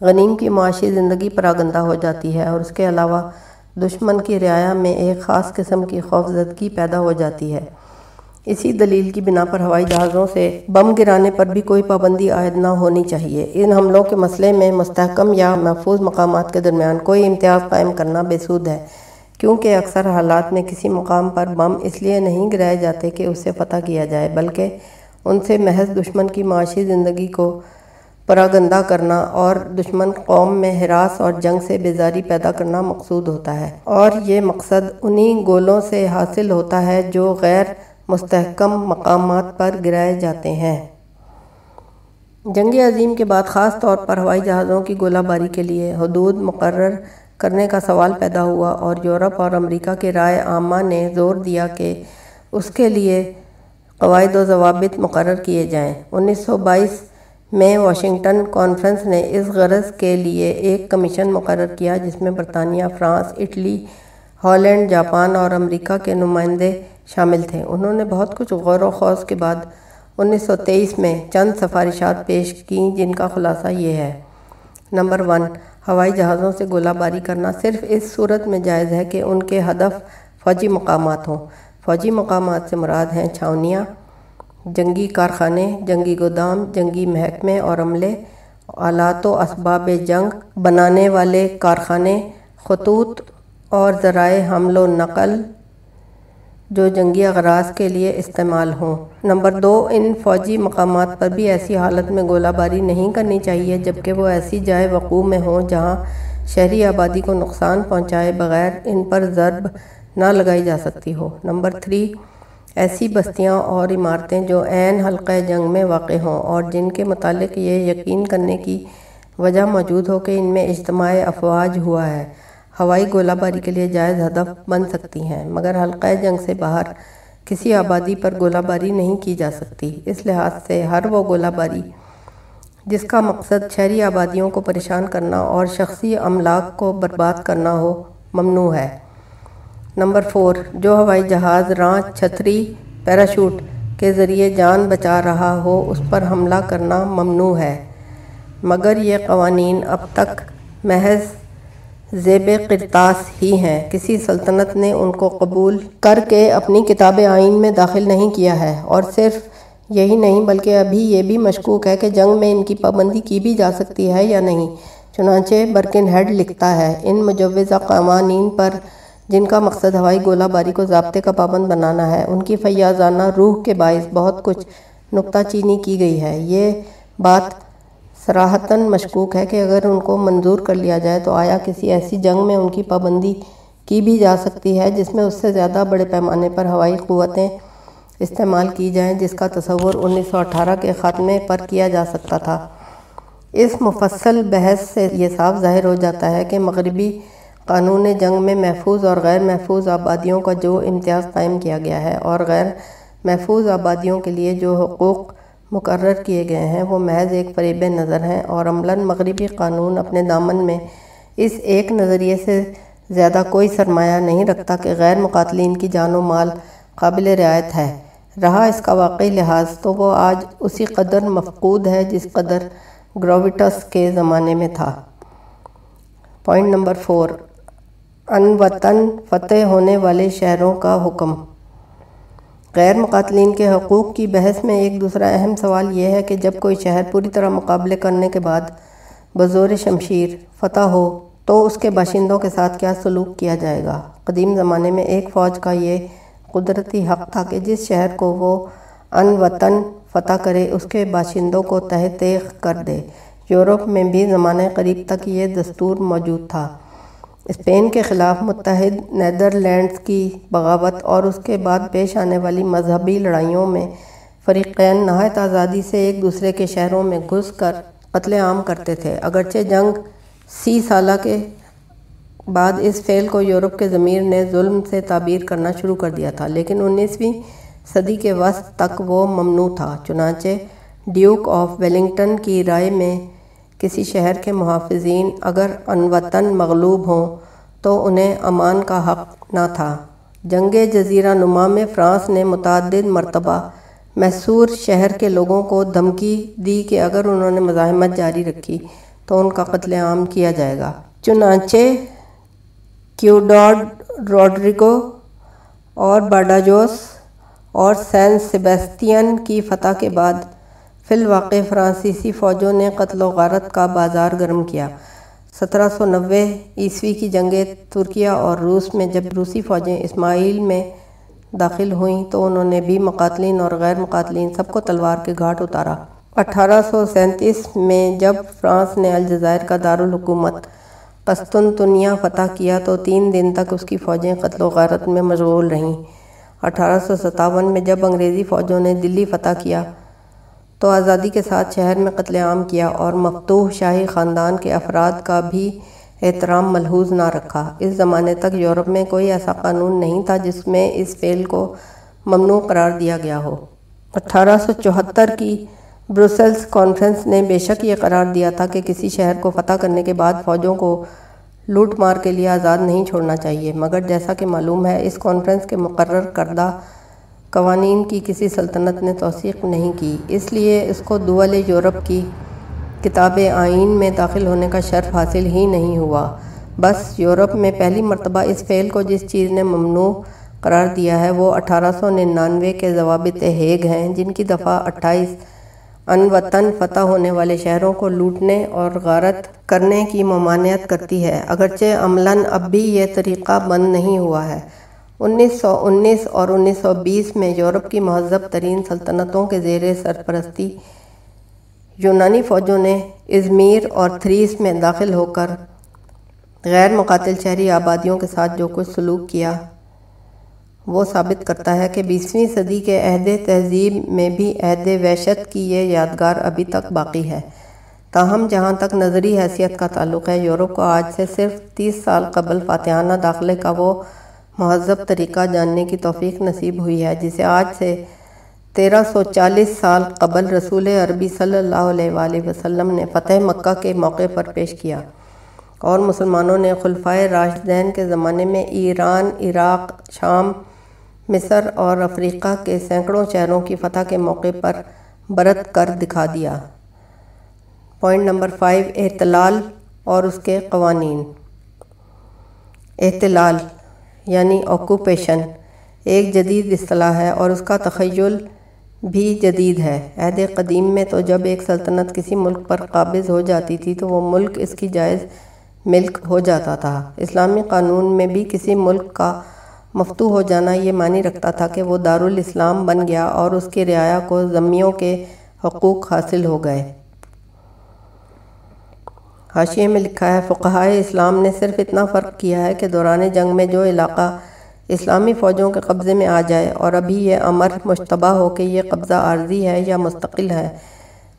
غنیم کی معاشی زندگی پراگندہ ہو جاتی ہے اور اس کے علاوہ دشمن کی رعایا میں ایک خاص قسم کی خوفزدگی پیدا ہو جاتی ہے۔ اسی دلیل کی بنا پر ہوائی جہازوں سے بم گرانے پر بھی کوئی پابندی عائد نہ ہونی چاہیے۔ ان حملوں کے مسئلے میں مستحکم یا محفوظ مقامات کے درمیان کوئی امتیاز قائم کرنا بے سود ہے، کیونکہ اکثر حالات میں کسی مقام پر بم اس لیے نہیں گرائے جاتے کہ اسے فتح کیا جائے، بلکہ ان سے محض دشمن کی معاشی زندگی کو پراگندہ کرنا اور دشمن قوم میں ہراس اور جنگ سے بیزاری پیدا کرنا مقصود ہوتا ہے۔ اور یہ مقصد انہی گولوں سے حاصل ہوتا ہے جو غیر مستحکم مقامات پر گرائے جاتے ہیں۔ جنگ عظیم کے بعد خاص طور پر ہوائی جہازوں کی گولہ باری کے لیے حدود مقرر کرنے کا سوال پیدا ہوا اور یورپ اور امریکہ کے رائے عامہ نے زور دیا کہ اس کے لیے قواعد و ضوابط مقرر کیے جائیں۔ انیس سو بائیس میں واشنگٹن کانفرنس نے اس غرض کے لیے ایک کمیشن مقرر کیا جس میں برطانیہ، فرانس، اٹلی ہالینڈ، جاپان اور امریکہ کے نمائندے شامل تھے۔ انہوں نے بہت کچھ غور و خوص کے بعد انیس سو تیئیس میں چند سفارشات پیش کیں جن کا خلاصہ یہ ہے۔ نمبر ون، ہوائی جہازوں سے گولہ باری کرنا صرف اس صورت میں جائز ہے کہ ان کے ہدف فوجی مقامات ہوں۔ فوجی مقامات سے مراد ہیں چھاونیاں، جنگی کارخانے، جنگی گودام، جنگی محکمے اور عملے، آلات و اسباب جنگ بنانے والے کارخانے، خطوط اور ذرائع حمل و نقل جو جنگی اغراض کے لیے استعمال ہوں۔ نمبر دو، ان فوجی مقامات پر بھی ایسی حالت میں گولہ باری نہیں کرنی چاہیے، جبکہ وہ ایسی جائے وقوع میں ہوں جہاں شہری آبادی کو نقصان پہنچائے بغیر ان پر ضرب نہ لگائی جا سکتی ہو۔ نمبر تھری، ایسی بستیاں اور عمارتیں جو عین حلقہ جنگ میں واقع ہوں اور جن کے متعلق یہ یقین کرنے کی وجہ موجود ہو کہ ان میں اجتماع افواج ہوا ہے۔ ہوائی گولہ باری کے لیے جائز ہدف بن سکتی ہیں، مگر حلقہ جنگ سے باہر کسی آبادی پر گولہ باری نہیں کی جا سکتی۔ اس لحاظ سے ہر وہ گولہ باری جس کا مقصد شہری آبادیوں کو پریشان کرنا اور شخصی املاک کو برباد کرنا ہو، ممنوع ہے۔ نمبر فور، جو ہوائی جہاز رانچ چھتری پیراشوٹ کے ذریعے جان بچا رہا ہو، اس پر حملہ کرنا ممنوع ہے۔ مگر یہ قوانین اب تک محض زیب قرطاس ہی ہیں۔ کسی سلطنت نے ان کو قبول کر کے اپنی کتاب آئین میں داخل نہیں کیا ہے۔ اور صرف یہی نہیں، بلکہ ابھی یہ بھی مشکوک ہے کہ جنگ میں ان کی پابندی کی بھی جا سکتی ہے یا نہیں۔ چنانچہ برکن ہیڈ لکھتا ہے، ان مجوزہ قوانین پر جن کا مقصد ہوائی گولہ باری کو ضابطے کا پابند بنانا ہے، ان کی فیاضانہ روح کے باعث بہت کچھ نکتہ چینی کی گئی ہے۔ یہ بات سراہتاً مشکوک ہے کہ اگر ان کو منظور کر لیا جائے تو آیا کسی ایسی جنگ میں ان کی پابندی کی بھی جا سکتی ہے جس میں اس سے زیادہ بڑے پیمانے پر ہوائی قوتیں استعمال کی جائیں جس کا تصور انیس سو اٹھارہ کے خاتمے پر کیا جا سکتا تھا۔ اس مفصل بحث سے یہ صاف ظاہر ہو جاتا ہے کہ مغربی قانون جنگ میں محفوظ اور غیر محفوظ آبادیوں کا جو امتیاز قائم کیا گیا ہے اور غیر محفوظ آبادیوں کے لیے جو حقوق مقرر کیے گئے ہیں۔ وہ محض ایک فریب نظر ہیں اور عملاً مغربی قانون اپنے دامن میں اس ایک نظریے سے زیادہ کوئی سرمایہ نہیں رکھتا کہ غیر مقاتلین کی جان و مال قابل رعایت ہے۔ رہا اس کا واقعی لحاظ تو وہ آج اسی قدر مفقود ہے جس قدر گرویٹس کے زمانے میں تھا۔ پوائنٹ نمبر فور ان وطن فتح ہونے والے شہروں کا حکم۔ غیر مقاتلین کے حقوق کی بحث میں ایک دوسرا اہم سوال یہ ہے کہ جب کوئی شہر پوری طرح مقابلے کرنے کے بعد بزور شمشیر فتح ہو تو اس کے باشندوں کے ساتھ کیا سلوک کیا جائے گا؟ قدیم زمانے میں ایک فوج کا یہ قدرتی حق تھا کہ جس شہر کو وہ ان وطن فتح کرے، اس کے باشندوں کو تہ تیغ کر دے۔ یورپ میں بھی زمانہ قریب تک یہ دستور موجود تھا۔ اسپین کے خلاف متحد نیدرلینڈز کی بغاوت اور اس کے بعد پیش آنے والی مذہبی لڑائیوں میں فریقین نہایت آزادی سے ایک دوسرے کے شہروں میں گھس کر قتل عام کرتے تھے۔ اگرچہ جنگ سی سالہ کے بعد اس فعل کو یورپ کے ضمیر نے ظلم سے تعبیر کرنا شروع کر دیا تھا، لیکن انیسویں صدی کے وسط تک وہ ممنوع تھا۔ چنانچہ ڈیوک آف ویلنگٹن کی رائے میں کسی شہر کے محافظین اگر انوطن مغلوب ہوں تو انہیں امان کا حق نہ تھا۔ جنگ جزیرہ نما میں فرانس نے متعدد مرتبہ محصور شہر کے لوگوں کو دھمکی دی کہ اگر انہوں نے مزاحمت جاری رکھی تو ان کا قتل عام کیا جائے گا۔ چنانچہ کیوڈاڈ روڈریگو اور باڈاجوس اور سین سیبیسٹین کی فتح کے بعد فی الواقع فرانسیسی فوجوں نے قتل و غارت کا بازار گرم کیا۔ سترہ سو نوے عیسوی کی جنگیں ترکیہ اور روس میں جب روسی فوجیں اسماعیل میں داخل ہوئیں تو انہوں نے بھی مقاتلین اور غیر مقاتلین سب کو تلوار کے گھاٹ اتارا۔ اٹھارہ سو سینتیس میں جب فرانس نے الجزائر کا دارالحکومت قسطنطنیہ فتح کیا تو تین دن تک اس کی فوجیں قتل و غارت میں مشغول رہیں۔ اٹھارہ سو ستاون میں جب انگریزی فوجوں نے دلی فتح کیا تو آزادی کے ساتھ شہر میں قتل عام کیا اور مفتوح شاہی خاندان کے افراد کا بھی احترام ملحوظ نہ رکھا۔ اس زمانے تک یورپ میں کوئی ایسا قانون نہیں تھا جس میں اس فعل کو ممنوع قرار دیا گیا ہو۔ اٹھارہ سو چوہتر کی بروسلز کانفرنس نے بے شک یہ قرار دیا تھا کہ کسی شہر کو فتح کرنے کے بعد فوجوں کو لوٹ مار کے لیے آزاد نہیں چھوڑنا چاہیے۔ مگر جیسا کہ معلوم ہے، اس کانفرنس کے مقرر کردہ قوانین کی کسی سلطنت نے توثیق نہیں کی، اس لیے اس کو دول یورپ کی کتاب آئین میں داخل ہونے کا شرف حاصل ہی نہیں ہوا۔ بس یورپ میں پہلی مرتبہ اس فعل کو جس چیز نے ممنوع قرار دیا ہے وہ اٹھارہ سو ننانوے کے ضوابط ہیگ ہیں، جن کی دفعہ اٹھائیس ان وطن فتح ہونے والے شہروں کو لوٹنے اور غارت کرنے کی ممانعت کرتی ہے۔ اگرچہ عملاً اب بھی یہ طریقہ بند نہیں ہوا ہے۔ انیس سو انیس اور انیس سو بیس میں یورپ کی مہذب ترین سلطنتوں کے زیر سرپرستی یونانی فوجوں نے ازمیر اور تھریس میں داخل ہو کر غیر مقاتل شہری آبادیوں کے ساتھ جو کچھ سلوک کیا، وہ ثابت کرتا ہے کہ بیسویں صدی کے عہد تہذیب میں بھی عہد وحشت کی یہ یادگار ابھی تک باقی ہے۔ تاہم، جہاں تک نظری حیثیت کا تعلق ہے، یورپ کو آج سے صرف تیس سال قبل فاتحانہ داخلے کا وہ مہذب طریقہ جاننے کی توفیق نصیب ہوئی ہے، جسے آج سے تیرہ سو چالیس سال قبل رسول عربی صلی اللہ علیہ وآلہ وسلم نے فتح مکہ کے موقع پر پیش کیا۔ اور مسلمانوں نے خلفائے راشدین کے زمانے میں ایران، عراق، شام، مصر اور افریقہ کے سینکڑوں شہروں کی فتح کے موقع پر برت کر دکھا دیا۔ پوائنٹ نمبر فائیو، احتلال اور اس کے قوانین۔ احتلال یعنی آکوپیشن ایک جدید اصطلاح ہے اور اس کا تخیل بھی جدید ہے۔ عہد قدیم میں تو جب ایک سلطنت کسی ملک پر قابض ہو جاتی تھی تو وہ ملک اس کی جائز ملک ہو جاتا تھا۔ اسلامی قانون میں بھی کسی ملک کا مفتو ہو جانا یہ معنی رکھتا تھا کہ وہ دارالاسلام بن گیا اور اس کی رعایا کو ضمیوں کے حقوق حاصل ہو گئے۔ حاشیے میں لکھا ہے، فقہائے اسلام نے صرف اتنا فرق کیا ہے کہ دوران جنگ میں جو علاقہ اسلامی فوجوں کے قبضے میں آ جائے اور ابھی یہ امر مشتبہ ہو کہ یہ قبضہ عارضی ہے یا مستقل ہے،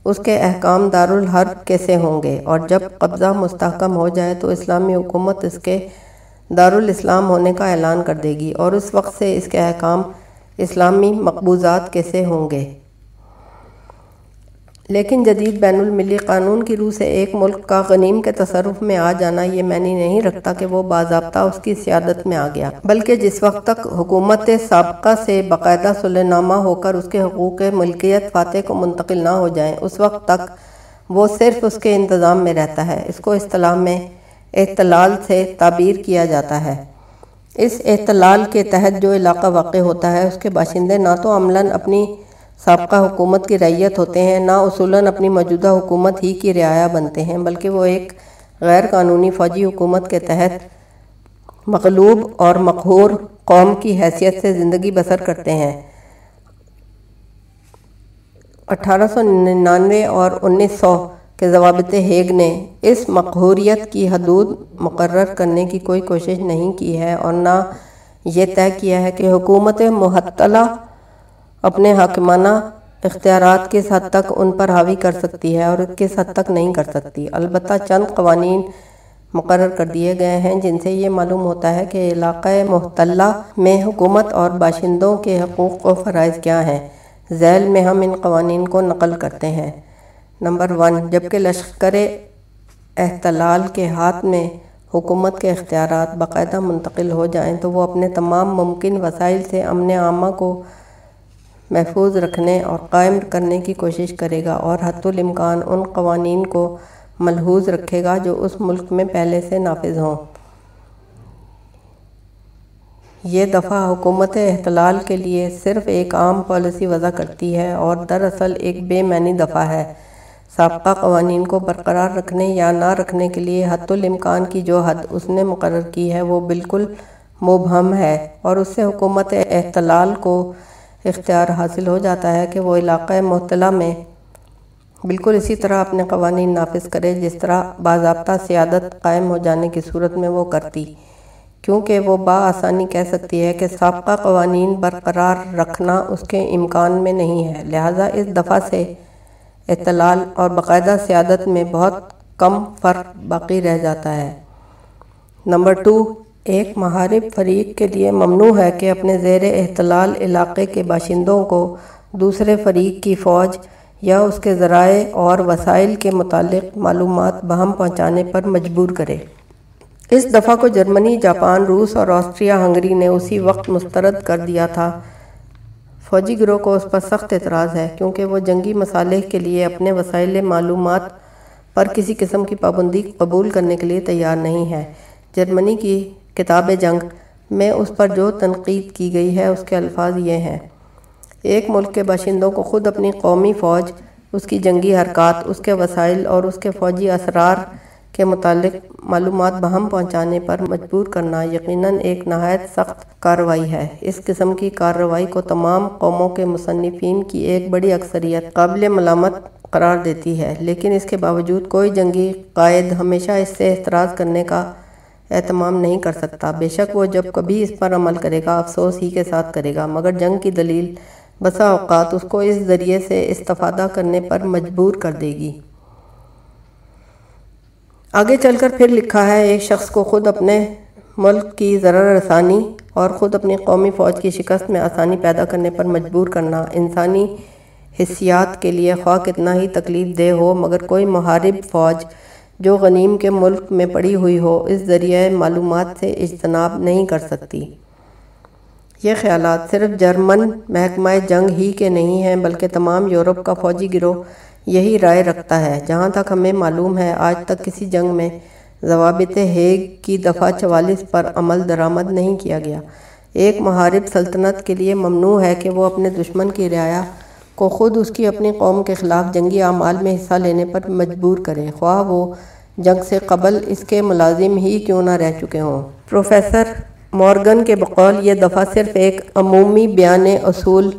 اس کے احکام دارالحرب کیسے ہوں گے؟ اور جب قبضہ مستحکم ہو جائے تو اسلامی حکومت اس کے دارالاسلام ہونے کا اعلان کر دے گی اور اس وقت سے اس کے احکام اسلامی مقبوضات کیسے ہوں گے؟ لیکن جدید بین الملی قانون کی روح سے ایک ملک کا غنیم کے تصرف میں آ جانا یہ معنی نہیں رکھتا کہ وہ باضابطہ اس کی سیادت میں آ گیا، بلکہ جس وقت تک حکومت سابقہ سے باقاعدہ صلح نامہ ہو کر اس کے حقوق ملکیت فاتح کو منتقل نہ ہو جائیں، اس وقت تک وہ صرف اس کے انتظام میں رہتا ہے، اس کو اصطلاح میں احتلال سے تعبیر کیا جاتا ہے۔ اس احتلال کے تحت جو علاقہ واقع ہوتا ہے، اس کے باشندے نہ تو عملاً اپنی سابقہ حکومت کی رعیت ہوتے ہیں، نہ اصولاً اپنی موجودہ حکومت ہی کی رعایا بنتے ہیں، بلکہ وہ ایک غیر قانونی فوجی حکومت کے تحت مغلوب اور مقہور قوم کی حیثیت سے زندگی بسر کرتے ہیں۔ اٹھارہ سو ننانوے اور انیس سو کے ضوابط ہیگ نے اس مقہوریت کی حدود مقرر کرنے کی کوئی کوشش نہیں کی ہے اور نہ یہ طے کیا ہے کہ حکومت محتلہ اپنے حاکمانہ اختیارات کس حد تک ان پر حاوی کر سکتی ہے اور کس حد تک نہیں کر سکتی۔ البتہ چند قوانین مقرر کر دیے گئے ہیں جن سے یہ معلوم ہوتا ہے کہ علاقہ محتلہ میں حکومت اور باشندوں کے حقوق و فرائض کیا ہیں۔ ذیل میں ہم ان قوانین کو نقل کرتے ہیں۔ نمبر ون، جبکہ لشکر احتلال کے ہاتھ میں حکومت کے اختیارات باقاعدہ منتقل ہو جائیں تو وہ اپنے تمام ممکن وسائل سے امن عامہ کو محفوظ رکھنے اور قائم کرنے کی کوشش کرے گا اور حت الامکان ان قوانین کو ملحوظ رکھے گا جو اس ملک میں پہلے سے نافذ ہوں۔ یہ دفعہ حکومت احتلال کے لیے صرف ایک عام پالیسی وضع کرتی ہے اور دراصل ایک بے معنی دفعہ ہے۔ سابقہ قوانین کو برقرار رکھنے یا نہ رکھنے کے لیے حت الامکان کی جو حد اس نے مقرر کی ہے وہ بالکل مبہم ہے اور اس سے حکومت احتلال کو اختیار حاصل ہو جاتا ہے کہ وہ علاقہ محتلہ میں بالکل اسی طرح اپنے قوانین نافذ کرے، جس طرح باضابطہ سیادت قائم ہو جانے کی صورت میں وہ کرتی۔ کیونکہ وہ با آسانی کہہ سکتی ہے کہ سابقہ قوانین برقرار رکھنا اس کے امکان میں نہیں ہے۔ لہٰذا اس دفعہ سے اطلال اور باقاعدہ سیادت میں بہت کم فرق باقی رہ جاتا ہے۔ نمبر ٹو ایک محارب فریق کے لیے ممنوع ہے کہ اپنے زیر احتلال علاقے کے باشندوں کو دوسرے فریق کی فوج یا اس کے ذرائع اور وسائل کے متعلق معلومات بہم پہنچانے پر مجبور کرے۔ اس دفعہ کو جرمنی، جاپان، روس اور آسٹریا، ہنگری نے اسی وقت مسترد کر دیا تھا۔ فوجی گروہ کو اس پر سخت اعتراض ہے کیونکہ وہ جنگی مسالح کے لیے اپنے وسائل معلومات پر کسی قسم کی پابندی قبول کرنے کے لیے تیار نہیں ہے۔ جرمنی کی کتاب جنگ۔ میں اس پر جو تنقید کی گئی ہے، اس کے الفاظ یہ ہیں۔ ایک ملک کے باشندوں کو خود اپنی قومی فوج، اس کی جنگی حرکات، اس کے وسائل اور اس کے فوجی اسرار کے متعلق معلومات بہم پہنچانے پر مجبور کرنا یقیناً ایک نہایت سخت کارروائی ہے۔ اس قسم کی کارروائی کو تمام قوموں کے مصنفین کی ایک بڑی اکثریت قابل ملامت قرار دیتی ہے، لیکن اس کے باوجود کوئی جنگی قائد ہمیشہ اس سے احتراز کرنے کا اہتمام نہیں کر سکتا۔ بے شک وہ جب کبھی اس پر عمل کرے گا، افسوس ہی کے ساتھ کرے گا، مگر جنگ کی دلیل بسا اوقات اس کو اس ذریعے سے استفادہ کرنے پر مجبور کر دے گی۔ آگے چل کر پھر لکھا ہے، ایک شخص کو خود اپنے ملک کی ضرر رسانی اور خود اپنی قومی فوج کی شکست میں آسانی پیدا کرنے پر مجبور کرنا۔ انسانی حصیات کے لیے خواہ کتنا ہی تکلیف دہ ہو، مگر کوئی محارب فوج جو غنیم کے ملک میں پڑی ہوئی ہو، اس ذریعے معلومات سے اجتناب نہیں کر سکتی۔ یہ خیالات صرف جرمن محکمہ جنگ ہی کے نہیں ہیں، بلکہ تمام یورپ کا فوجی گروہ یہی رائے رکھتا ہے۔ جہاں تک ہمیں معلوم ہے، آج تک کسی جنگ میں ضوابط ہیگ کی دفعہ چوالیس پر عمل درآمد نہیں کیا گیا۔ ایک محارب سلطنت کے لیے ممنوع ہے کہ وہ اپنے دشمن کی رعایا کو خود اس کی اپنی قوم کے خلاف جنگی اعمال میں حصہ لینے پر مجبور کرے خواہ وہ جنگ سے قبل اس کے ملازم ہی کیوں نہ رہ چکے ہوں۔ پروفیسر مورگن کے بقول، یہ دفعہ صرف ایک عمومی بیان اصول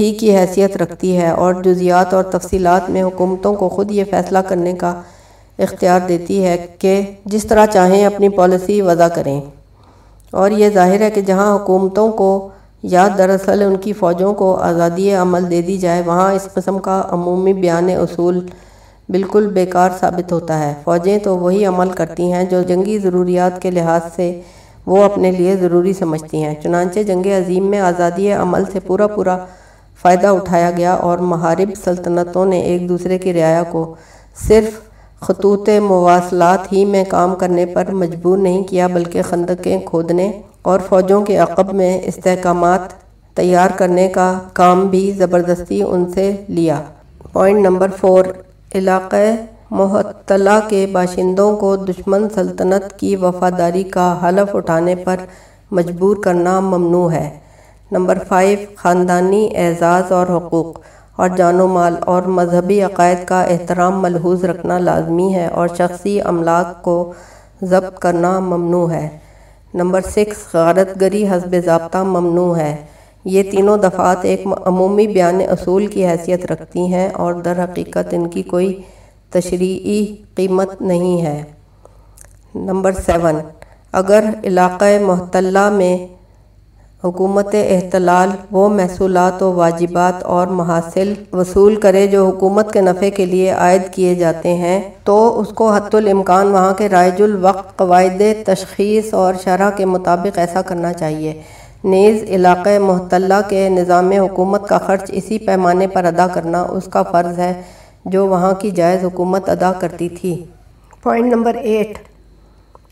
ہی کی حیثیت رکھتی ہے اور جزیات اور تفصیلات میں حکومتوں کو خود یہ فیصلہ کرنے کا اختیار دیتی ہے کہ جس طرح چاہیں اپنی پالیسی وضع کریں۔ اور یہ ظاہر ہے کہ جہاں حکومتوں کو یا دراصل ان کی فوجوں کو آزادی عمل دے دی جائے، وہاں اس قسم کا عمومی بیان اصول بالکل بیکار ثابت ہوتا ہے۔ فوجیں تو وہی عمل کرتی ہیں جو جنگی ضروریات کے لحاظ سے وہ اپنے لیے ضروری سمجھتی ہیں۔ چنانچہ جنگ عظیم میں آزادی عمل سے پورا پورا فائدہ اٹھایا گیا اور محارب سلطنتوں نے ایک دوسرے کی رعایا کو صرف خطوط مواصلات ہی میں کام کرنے پر مجبور نہیں کیا، بلکہ خندقیں، کھودنے اور فوجوں کے عقب میں استحکامات تیار کرنے کا کام بھی زبردستی ان سے لیا۔ پوائنٹ نمبر فور، علاقہ محتلہ کے باشندوں کو دشمن سلطنت کی وفاداری کا حلف اٹھانے پر مجبور کرنا ممنوع ہے۔ نمبر فائیو، خاندانی اعزاز اور حقوق اور جان و مال اور مذہبی عقائد کا احترام ملحوظ رکھنا لازمی ہے اور شخصی املاک کو ضبط کرنا ممنوع ہے۔ نمبر سکس غارت گری حسب ضابطہ ممنوع ہے۔ یہ تینوں دفعات ایک عمومی بیان اصول کی حیثیت رکھتی ہیں اور در حقیقت ان کی کوئی تشریعی قیمت نہیں ہے۔ نمبر سیون اگر علاقہ محتلہ میں حکومت احتلال وہ محصولات و واجبات اور محاصل وصول کرے جو حکومت کے نفع کے لیے عائد کیے جاتے ہیں، تو اس کو حت الامکان وہاں کے رائج الوقت، قواعد تشخیص اور شرح کے مطابق ایسا کرنا چاہیے۔ نیز علاقہ محتلہ کے نظام حکومت کا خرچ اسی پیمانے پر ادا کرنا اس کا فرض ہے جو وہاں کی جائز حکومت ادا کرتی تھی۔ پوائنٹ نمبر ایٹ،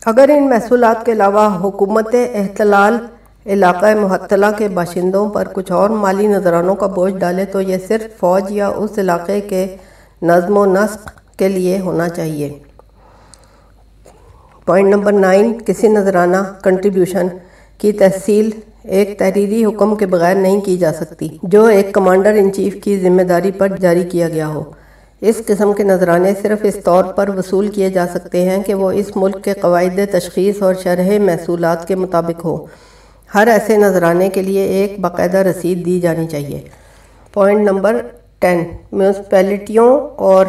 اگر ان محصولات کے علاوہ حکومت احتلال علاقہ محتلہ کے باشندوں پر کچھ اور مالی نظرانوں کا بوجھ ڈالے تو یہ صرف فوج یا اس علاقے کے نظم و نسق کے لیے ہونا چاہیے۔ پوائنٹ نمبر نائن کسی نظرانہ کنٹریبیوشن کی تحصیل ایک تحریری حکم کے بغیر نہیں کی جا سکتی، جو ایک کمانڈر ان چیف کی ذمہ داری پر جاری کیا گیا ہو۔ اس قسم کے نظرانے صرف اس طور پر وصول کیے جا سکتے ہیں کہ وہ اس ملک کے قواعد تشخیص اور شرح محصولات کے مطابق ہو۔ ہر ایسے نذرانے کے لیے ایک باقاعدہ رسید دی جانی چاہیے۔ پوائنٹ نمبر ٹین میونسپیلٹیوں اور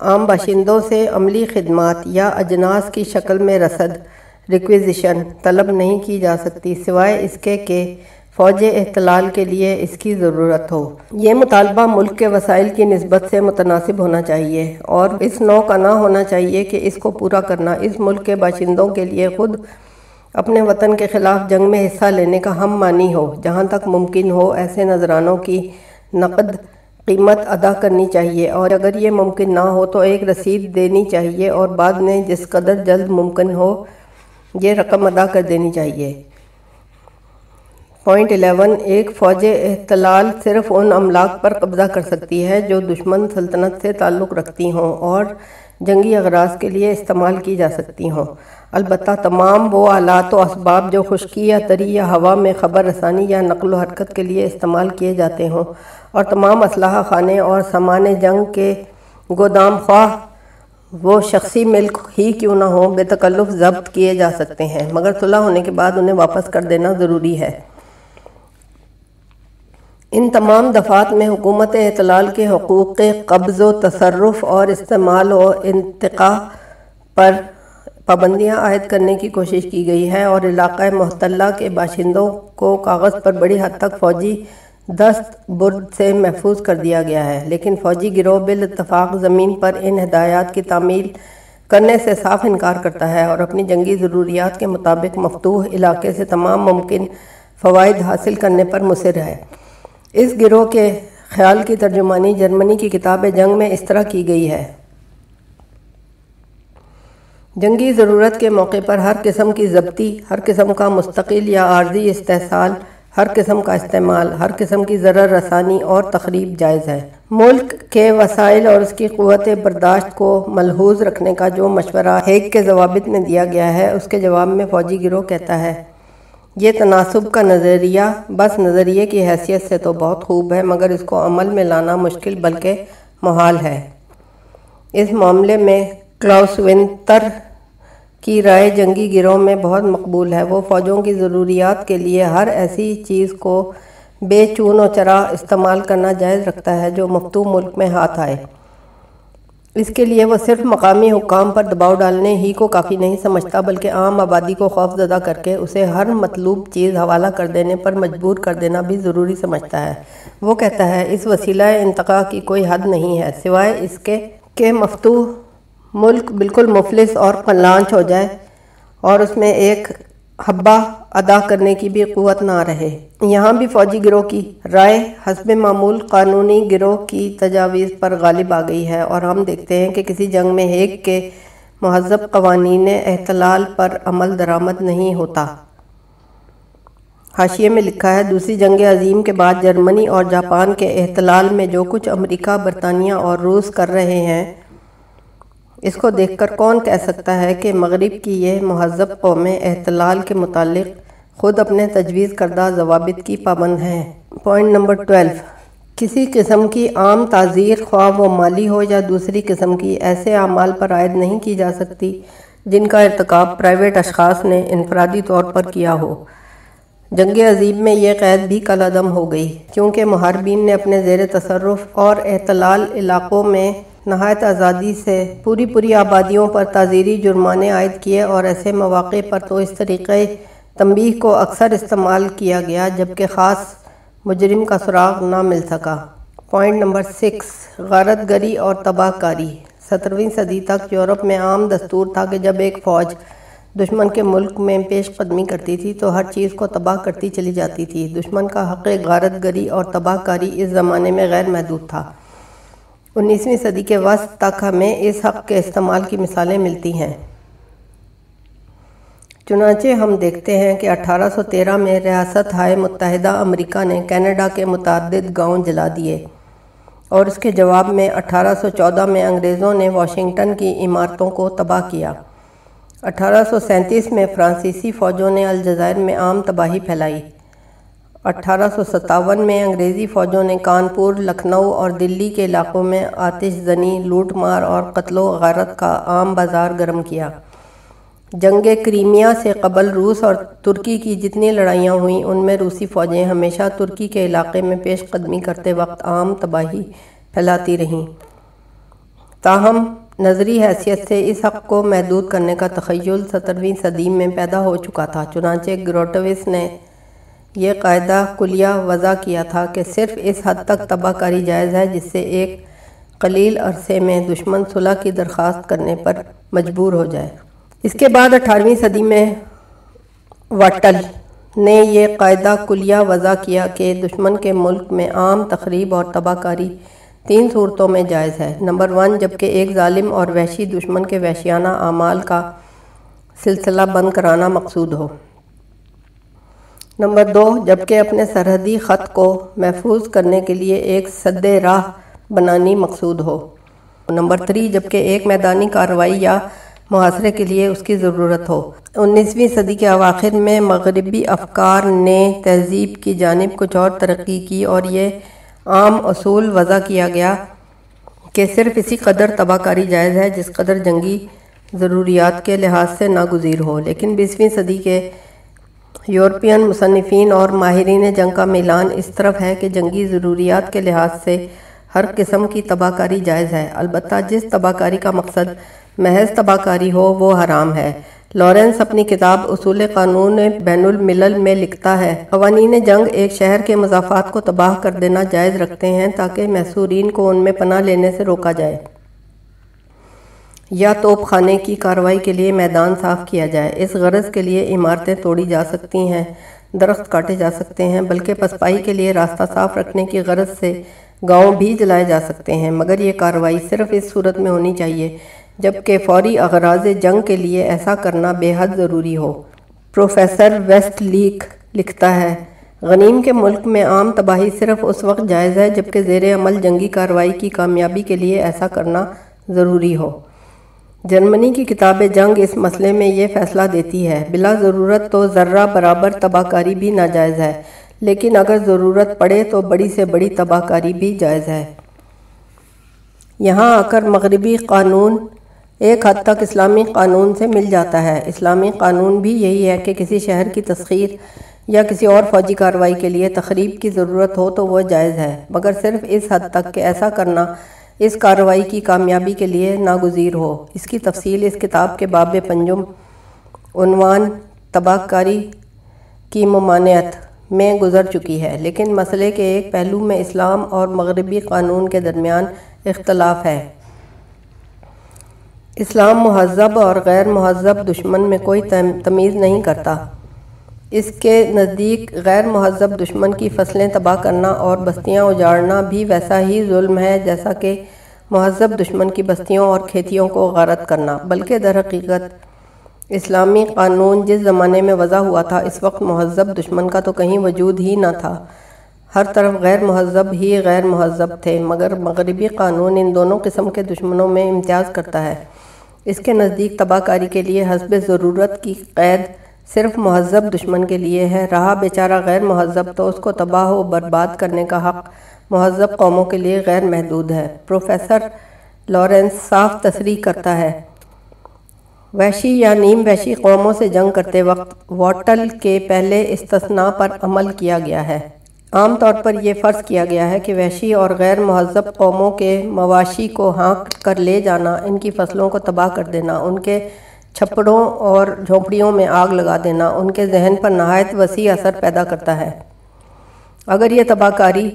عام باشندوں سے عملی خدمات یا اجناس کی شکل میں رسد ریکویزیشن طلب نہیں کی جا سکتی، سوائے اس کے کہ فوج احتلال کے لیے اس کی ضرورت ہو۔ یہ مطالبہ ملک کے وسائل کی نسبت سے متناسب ہونا چاہیے اور اس نو کا نہ ہونا چاہیے کہ اس کو پورا کرنا۔ اس ملک کے باشندوں کے لیے خود اپنے وطن کے خلاف جنگ میں حصہ لینے کا ہم مانی ہو۔ جہاں تک ممکن ہو، ایسے نذرانوں کی نقد قیمت ادا کرنی چاہیے۔ اور اگر یہ ممکن نہ ہو تو ایک رسید دینی چاہیے اور بعد میں جس قدر جلد ممکن ہو، یہ رقم ادا کر دینی چاہیے۔ پوائنٹ الیون، ایک فوج احتلال صرف ان املاک پر قبضہ کر سکتی ہے جو دشمن سلطنت سے تعلق رکھتی ہوں اور جنگی اغراض کے لیے استعمال کی جا سکتی ہوں۔ البتہ تمام وہ آلات و اسباب جو خشکی یا تری یا ہوا میں خبر رسانی یا نقل و حرکت کے لیے استعمال کیے جاتے ہوں اور تمام اسلحہ خانے اور سامان جنگ کے گودام خواہ وہ شخصی ملک ہی کیوں نہ ہوں، بے تکلف ضبط کیے جا سکتے ہیں، مگر صلح ہونے کے بعد انہیں واپس کر دینا ضروری ہے۔ ان تمام دفعات میں حکومت اطلال کے حقوق قبض و تصرف اور استعمال و انتقاء پر پابندیاں عائد کرنے کی کوشش کی گئی ہے اور علاقہ محتلہ کے باشندوں کو کاغذ پر بڑی حد تک فوجی دست برد سے محفوظ کر دیا گیا ہے۔ لیکن فوجی گروہ بالاتفاق زمین پر ان ہدایات کی تعمیل کرنے سے صاف انکار کرتا ہے اور اپنی جنگی ضروریات کے مطابق مفتوح علاقے سے تمام ممکن فوائد حاصل کرنے پر مصر ہے۔ اس گروہ کے خیال کی ترجمانی جرمنی کی کتاب جنگ میں اس طرح کی گئی ہے۔ جنگی ضرورت کے موقع پر ہر قسم کی ضبطی، ہر قسم کا مستقل یا عارضی استحصال، ہر قسم کا استعمال، ہر قسم کی ضرر رسانی اور تقریب جائز ہے۔ ملک کے وسائل اور اس کی قوت برداشت کو ملحوظ رکھنے کا جو مشورہ ہیک کے ضوابط میں دیا گیا ہے، اس کے جواب میں فوجی گروہ کہتا ہے۔ یہ تناسب کا نظریہ، بس نظریے کی حیثیت سے تو بہت خوب ہے، مگر اس کو عمل میں لانا مشکل بلکہ محال ہے۔ اس معاملے میں کلاؤس ونتر کی رائے جنگی گروہ میں بہت مقبول ہے۔ وہ فوجوں کی ضروریات کے لیے ہر ایسی چیز کو بے چون و چرا استعمال کرنا جائز رکھتا ہے جو مفتو ملک میں ہاتھ آئے۔ اس کے لیے وہ صرف مقامی حکام پر دباؤ ڈالنے ہی کو کافی نہیں سمجھتا، بلکہ عام آبادی کو خوف زدہ کر کے اسے ہر مطلوب چیز حوالہ کر دینے پر مجبور کر دینا بھی ضروری سمجھتا ہے۔ وہ کہتا ہے، اس وسیلہ انتقاء کی کوئی حد نہیں ہے، سوائے اس کے کہ مفتو ملک بالکل مفلس اور پلانچ ہو جائے اور اس میں ایک حبہ ادا کرنے کی بھی قوت نہ رہے۔ یہاں بھی فوجی گروہ کی رائے حسب معمول قانونی گروہ کی تجاویز پر غالب آ گئی ہے اور ہم دیکھتے ہیں کہ کسی جنگ میں ایک کے مہذب قوانین احتلال پر عمل درآمد نہیں ہوتا۔ حاشیے میں لکھا ہے، دوسری جنگ عظیم کے بعد جرمنی اور جاپان کے احتلال میں جو کچھ امریکہ، برطانیہ اور روس کر رہے ہیں اس کو دیکھ کر کون کہہ سکتا ہے کہ مغرب کی یہ مہذب قومیں احتلال کے متعلق خود اپنے تجویز کردہ ضوابط کی پابند ہیں۔ پوائنٹ نمبر ٹویلو کسی قسم کی عام تعزیر خواہ و مالی ہو یا دوسری قسم کی ایسے اعمال پر عائد نہیں کی جا سکتی جن کا ارتکاب پرائیویٹ اشخاص نے انفرادی طور پر کیا ہو۔ جنگ عظیب میں یہ قید بھی کل عدم ہو گئی کیونکہ محاربین نے اپنے زیر تصرف اور احتلال علاقوں میں نہایت آزادی سے پوری پوری آبادیوں پر تعزیری جرمانے عائد کیے اور ایسے مواقع پر تو اس طریقے تنبیہ کو اکثر استعمال کیا گیا جبکہ خاص مجرم کا سراغ نہ مل سکا۔ پوائنٹ نمبر سکس، غارت گری اور تباہ کاری۔ سترویں صدی تک یورپ میں عام دستور تھا کہ جب ایک فوج دشمن کے ملک میں پیش قدمی کرتی تھی تو ہر چیز کو تباہ کرتی چلی جاتی تھی۔ دشمن کا حق غارت گری اور تباہ کاری اس زمانے میں غیر محدود تھا۔ انیسویں صدی کے وسط تک ہمیں اس حق کے استعمال کی مثالیں ملتی ہیں۔ چنانچہ ہم دیکھتے ہیں کہ اٹھارہ سو تیرہ میں ریاست ہائے متحدہ امریکہ نے کینیڈا کے متعدد گاؤں جلا دیے اور اس کے جواب میں اٹھارہ سو چودہ میں انگریزوں نے واشنگٹن کی عمارتوں کو تباہ کیا۔ اٹھارہ سو سینتیس میں فرانسیسی فوجوں نے الجزائر میں عام تباہی پھیلائی۔ اٹھارہ سو ستاون میں انگریزی فوجوں نے کانپور، لکھنؤ اور دلی کے علاقوں میں آتش زنی، لوٹ مار اور قتل و غارت کا عام بازار گرم کیا۔ جنگ کریمیا سے قبل روس اور ترکی کی جتنی لڑائیاں ہوئیں، ان میں روسی فوجیں ہمیشہ ترکی کے علاقے میں پیش قدمی کرتے وقت عام تباہی پھیلاتی رہیں۔ تاہم، نظری حیثیت سے اس حق کو محدود کرنے کا تخیل سترویں صدی میں پیدا ہو چکا تھا، چنانچہ گروٹوس نے یہ قاعدہ کلیہ وضع کیا تھا کہ صرف اس حد تک تباہ کاری جائز ہے، جس سے ایک قلیل عرصے میں دشمن صلح کی درخواست کرنے پر مجبور ہو جائے۔ اس کے بعد اٹھارہویں صدی میں واٹل نے یہ قاعدہ کلیہ وضع کیا کہ دشمن کے ملک میں عام تقریب اور تباہ کاری تین صورتوں میں جائز ہے۔ نمبر ون، جبکہ ایک ظالم اور وحشی دشمن کے وحشیانہ اعمال کا سلسلہ بند کرانا مقصود ہو۔ نمبر دو، جبکہ اپنے سرحدی خط کو محفوظ کرنے کے لیے ایک سد راہ بنانی مقصود ہو۔ نمبر تھری، جبکہ ایک میدانی کارروائی یا محاصرے کے لیے اس کی ضرورت ہو۔ انیسویں صدی کے اواخر میں مغربی افکار نے تہذیب کی جانب کچھ اور ترقی کی اور یہ عام اصول وضع کیا گیا کہ صرف اسی قدر تباہ کاری جائز ہے جس قدر جنگی ضروریات کے لحاظ سے ناگزیر ہو۔ لیکن بیسویں صدی کے یورپین مصنفین اور ماہرین جنگ کا میلان اس طرف ہے کہ جنگی ضروریات کے لحاظ سے ہر قسم کی تباہ کاری جائز ہے۔ البتہ جس تباہ کاری کا مقصد محض تباہ کاری ہو، وہ حرام ہے۔ لارنس اپنی کتاب اصول قانون بین الملل میں لکھتا ہے، قوانین جنگ ایک شہر کے مضافات کو تباہ کر دینا جائز رکھتے ہیں تاکہ محصورین کو ان میں پناہ لینے سے روکا جائے۔ یا توپ خانے کی کارروائی کے لیے میدان صاف کیا جائے۔ اس غرض کے لیے عمارتیں توڑی جا سکتی ہیں، درخت کاٹے جا سکتے ہیں، بلکہ پسپائی کے لیے راستہ صاف رکھنے کی غرض سے گاؤں بھی جلائے جا سکتے ہیں۔ مگر یہ کارروائی صرف اس صورت میں ہونی چاہیے، جبکہ فوری اغراض جنگ کے لیے ایسا کرنا بے حد ضروری ہو۔ پروفیسر ویسٹ لیک لکھتا ہے، غنیم کے ملک میں عام تباہی صرف اس وقت جائز ہے جبکہ زیر عمل جنگی کارروائی کی کامیابی کے لیے ایسا کرنا ضروری ہو۔ جرمنی کی کتاب جنگ اس مسئلے میں یہ فیصلہ دیتی ہے۔ بلا ضرورت تو ذرہ برابر تباہ کاری بھی ناجائز ہے، لیکن اگر ضرورت پڑے تو بڑی سے بڑی تباہ کاری بھی جائز ہے۔ یہاں آ کر مغربی قانون ایک حد تک اسلامی قانون سے مل جاتا ہے۔ اسلامی قانون بھی یہی ہے کہ کسی شہر کی تسخیر یا کسی اور فوجی کارروائی کے لیے تخریب کی ضرورت ہو تو وہ جائز ہے۔ مگر صرف اس حد تک کہ ایسا کرنا اس کارروائی کی کامیابی کے لیے ناگزیر ہو۔ اس کی تفصیل اس کتاب کے باب پنجم عنوان تباہ کاری کی ممانعت میں گزر چکی ہے۔ لیکن مسئلے کے ایک پہلو میں اسلام اور مغربی قانون کے درمیان اختلاف ہے۔ اسلام مہذب اور غیر مہذب دشمن میں کوئی تمیز نہیں کرتا۔ اس کے نزدیک غیر مہذب دشمن کی فصلیں تباہ کرنا اور بستیاں اجاڑنا بھی ویسا ہی ظلم ہے جیسا کہ مہذب دشمن کی بستیوں اور کھیتیوں کو غارت کرنا۔ بلکہ در حقیقت اسلامی قانون جس زمانے میں وضع ہوا تھا، اس وقت مہذب دشمن کا تو کہیں وجود ہی نہ تھا۔ ہر طرف غیر مہذب ہی غیر مہذب تھے، مگر مغربی قانون ان دونوں قسم کے دشمنوں میں امتیاز کرتا ہے۔ اس کے نزدیک تباہ کاری کے لیے حسب ضرورت کی قید صرف مہذب دشمن کے لیے ہے۔ رہا بیچارہ غیر مہذب تو اس کو تباہ و برباد کرنے کا حق۔ مہذب قوموں کے لیے غیر محدود ہے۔ پروفیسر لارنس صاف تصریح کرتا ہے۔ وحشی یا نیم وحشی قوموں سے جنگ کرتے وقت واٹل کے پہلے استثناء پر عمل کیا گیا ہے۔ عام طور پر یہ فرض کیا گیا ہے کہ وحشی اور غیر مہذب قوموں کے مواشی کو ہانک کر لے جانا، ان کی فصلوں کو تباہ کر دینا، ان کے چھپڑوں اور جھونپڑیوں میں آگ لگا دینا ان کے ذہن پر نہایت وسیع اثر پیدا کرتا ہے۔ اگر یہ تباہ کاری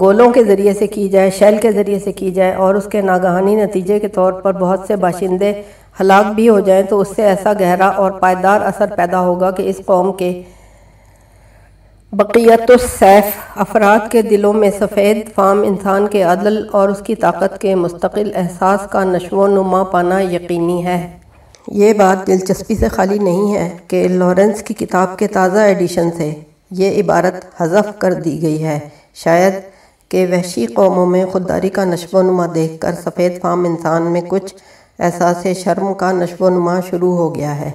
گولوں کے ذریعے سے کی جائے، شیل کے ذریعے سے کی جائے اور اس کے ناگہانی نتیجے کے طور پر بہت سے باشندے ہلاک بھی ہو جائیں تو اس سے ایسا گہرا اور پائیدار اثر پیدا ہوگا کہ اس قوم کے بقیت السیف، افراد کے دلوں میں سفید فام انسان کے عدل اور اس کی طاقت کے مستقل احساس کا نشو و نما پانا یقینی ہے۔ یہ بات دلچسپی سے خالی نہیں ہے کہ لارنس کی کتاب کے تازہ ایڈیشن سے یہ عبارت حذف کر دی گئی ہے۔ شاید کہ وحشی قوموں میں خودداری کا نشو و نما دیکھ کر سفید فام انسان میں کچھ احساس شرم کا نشو و نما شروع ہو گیا ہے۔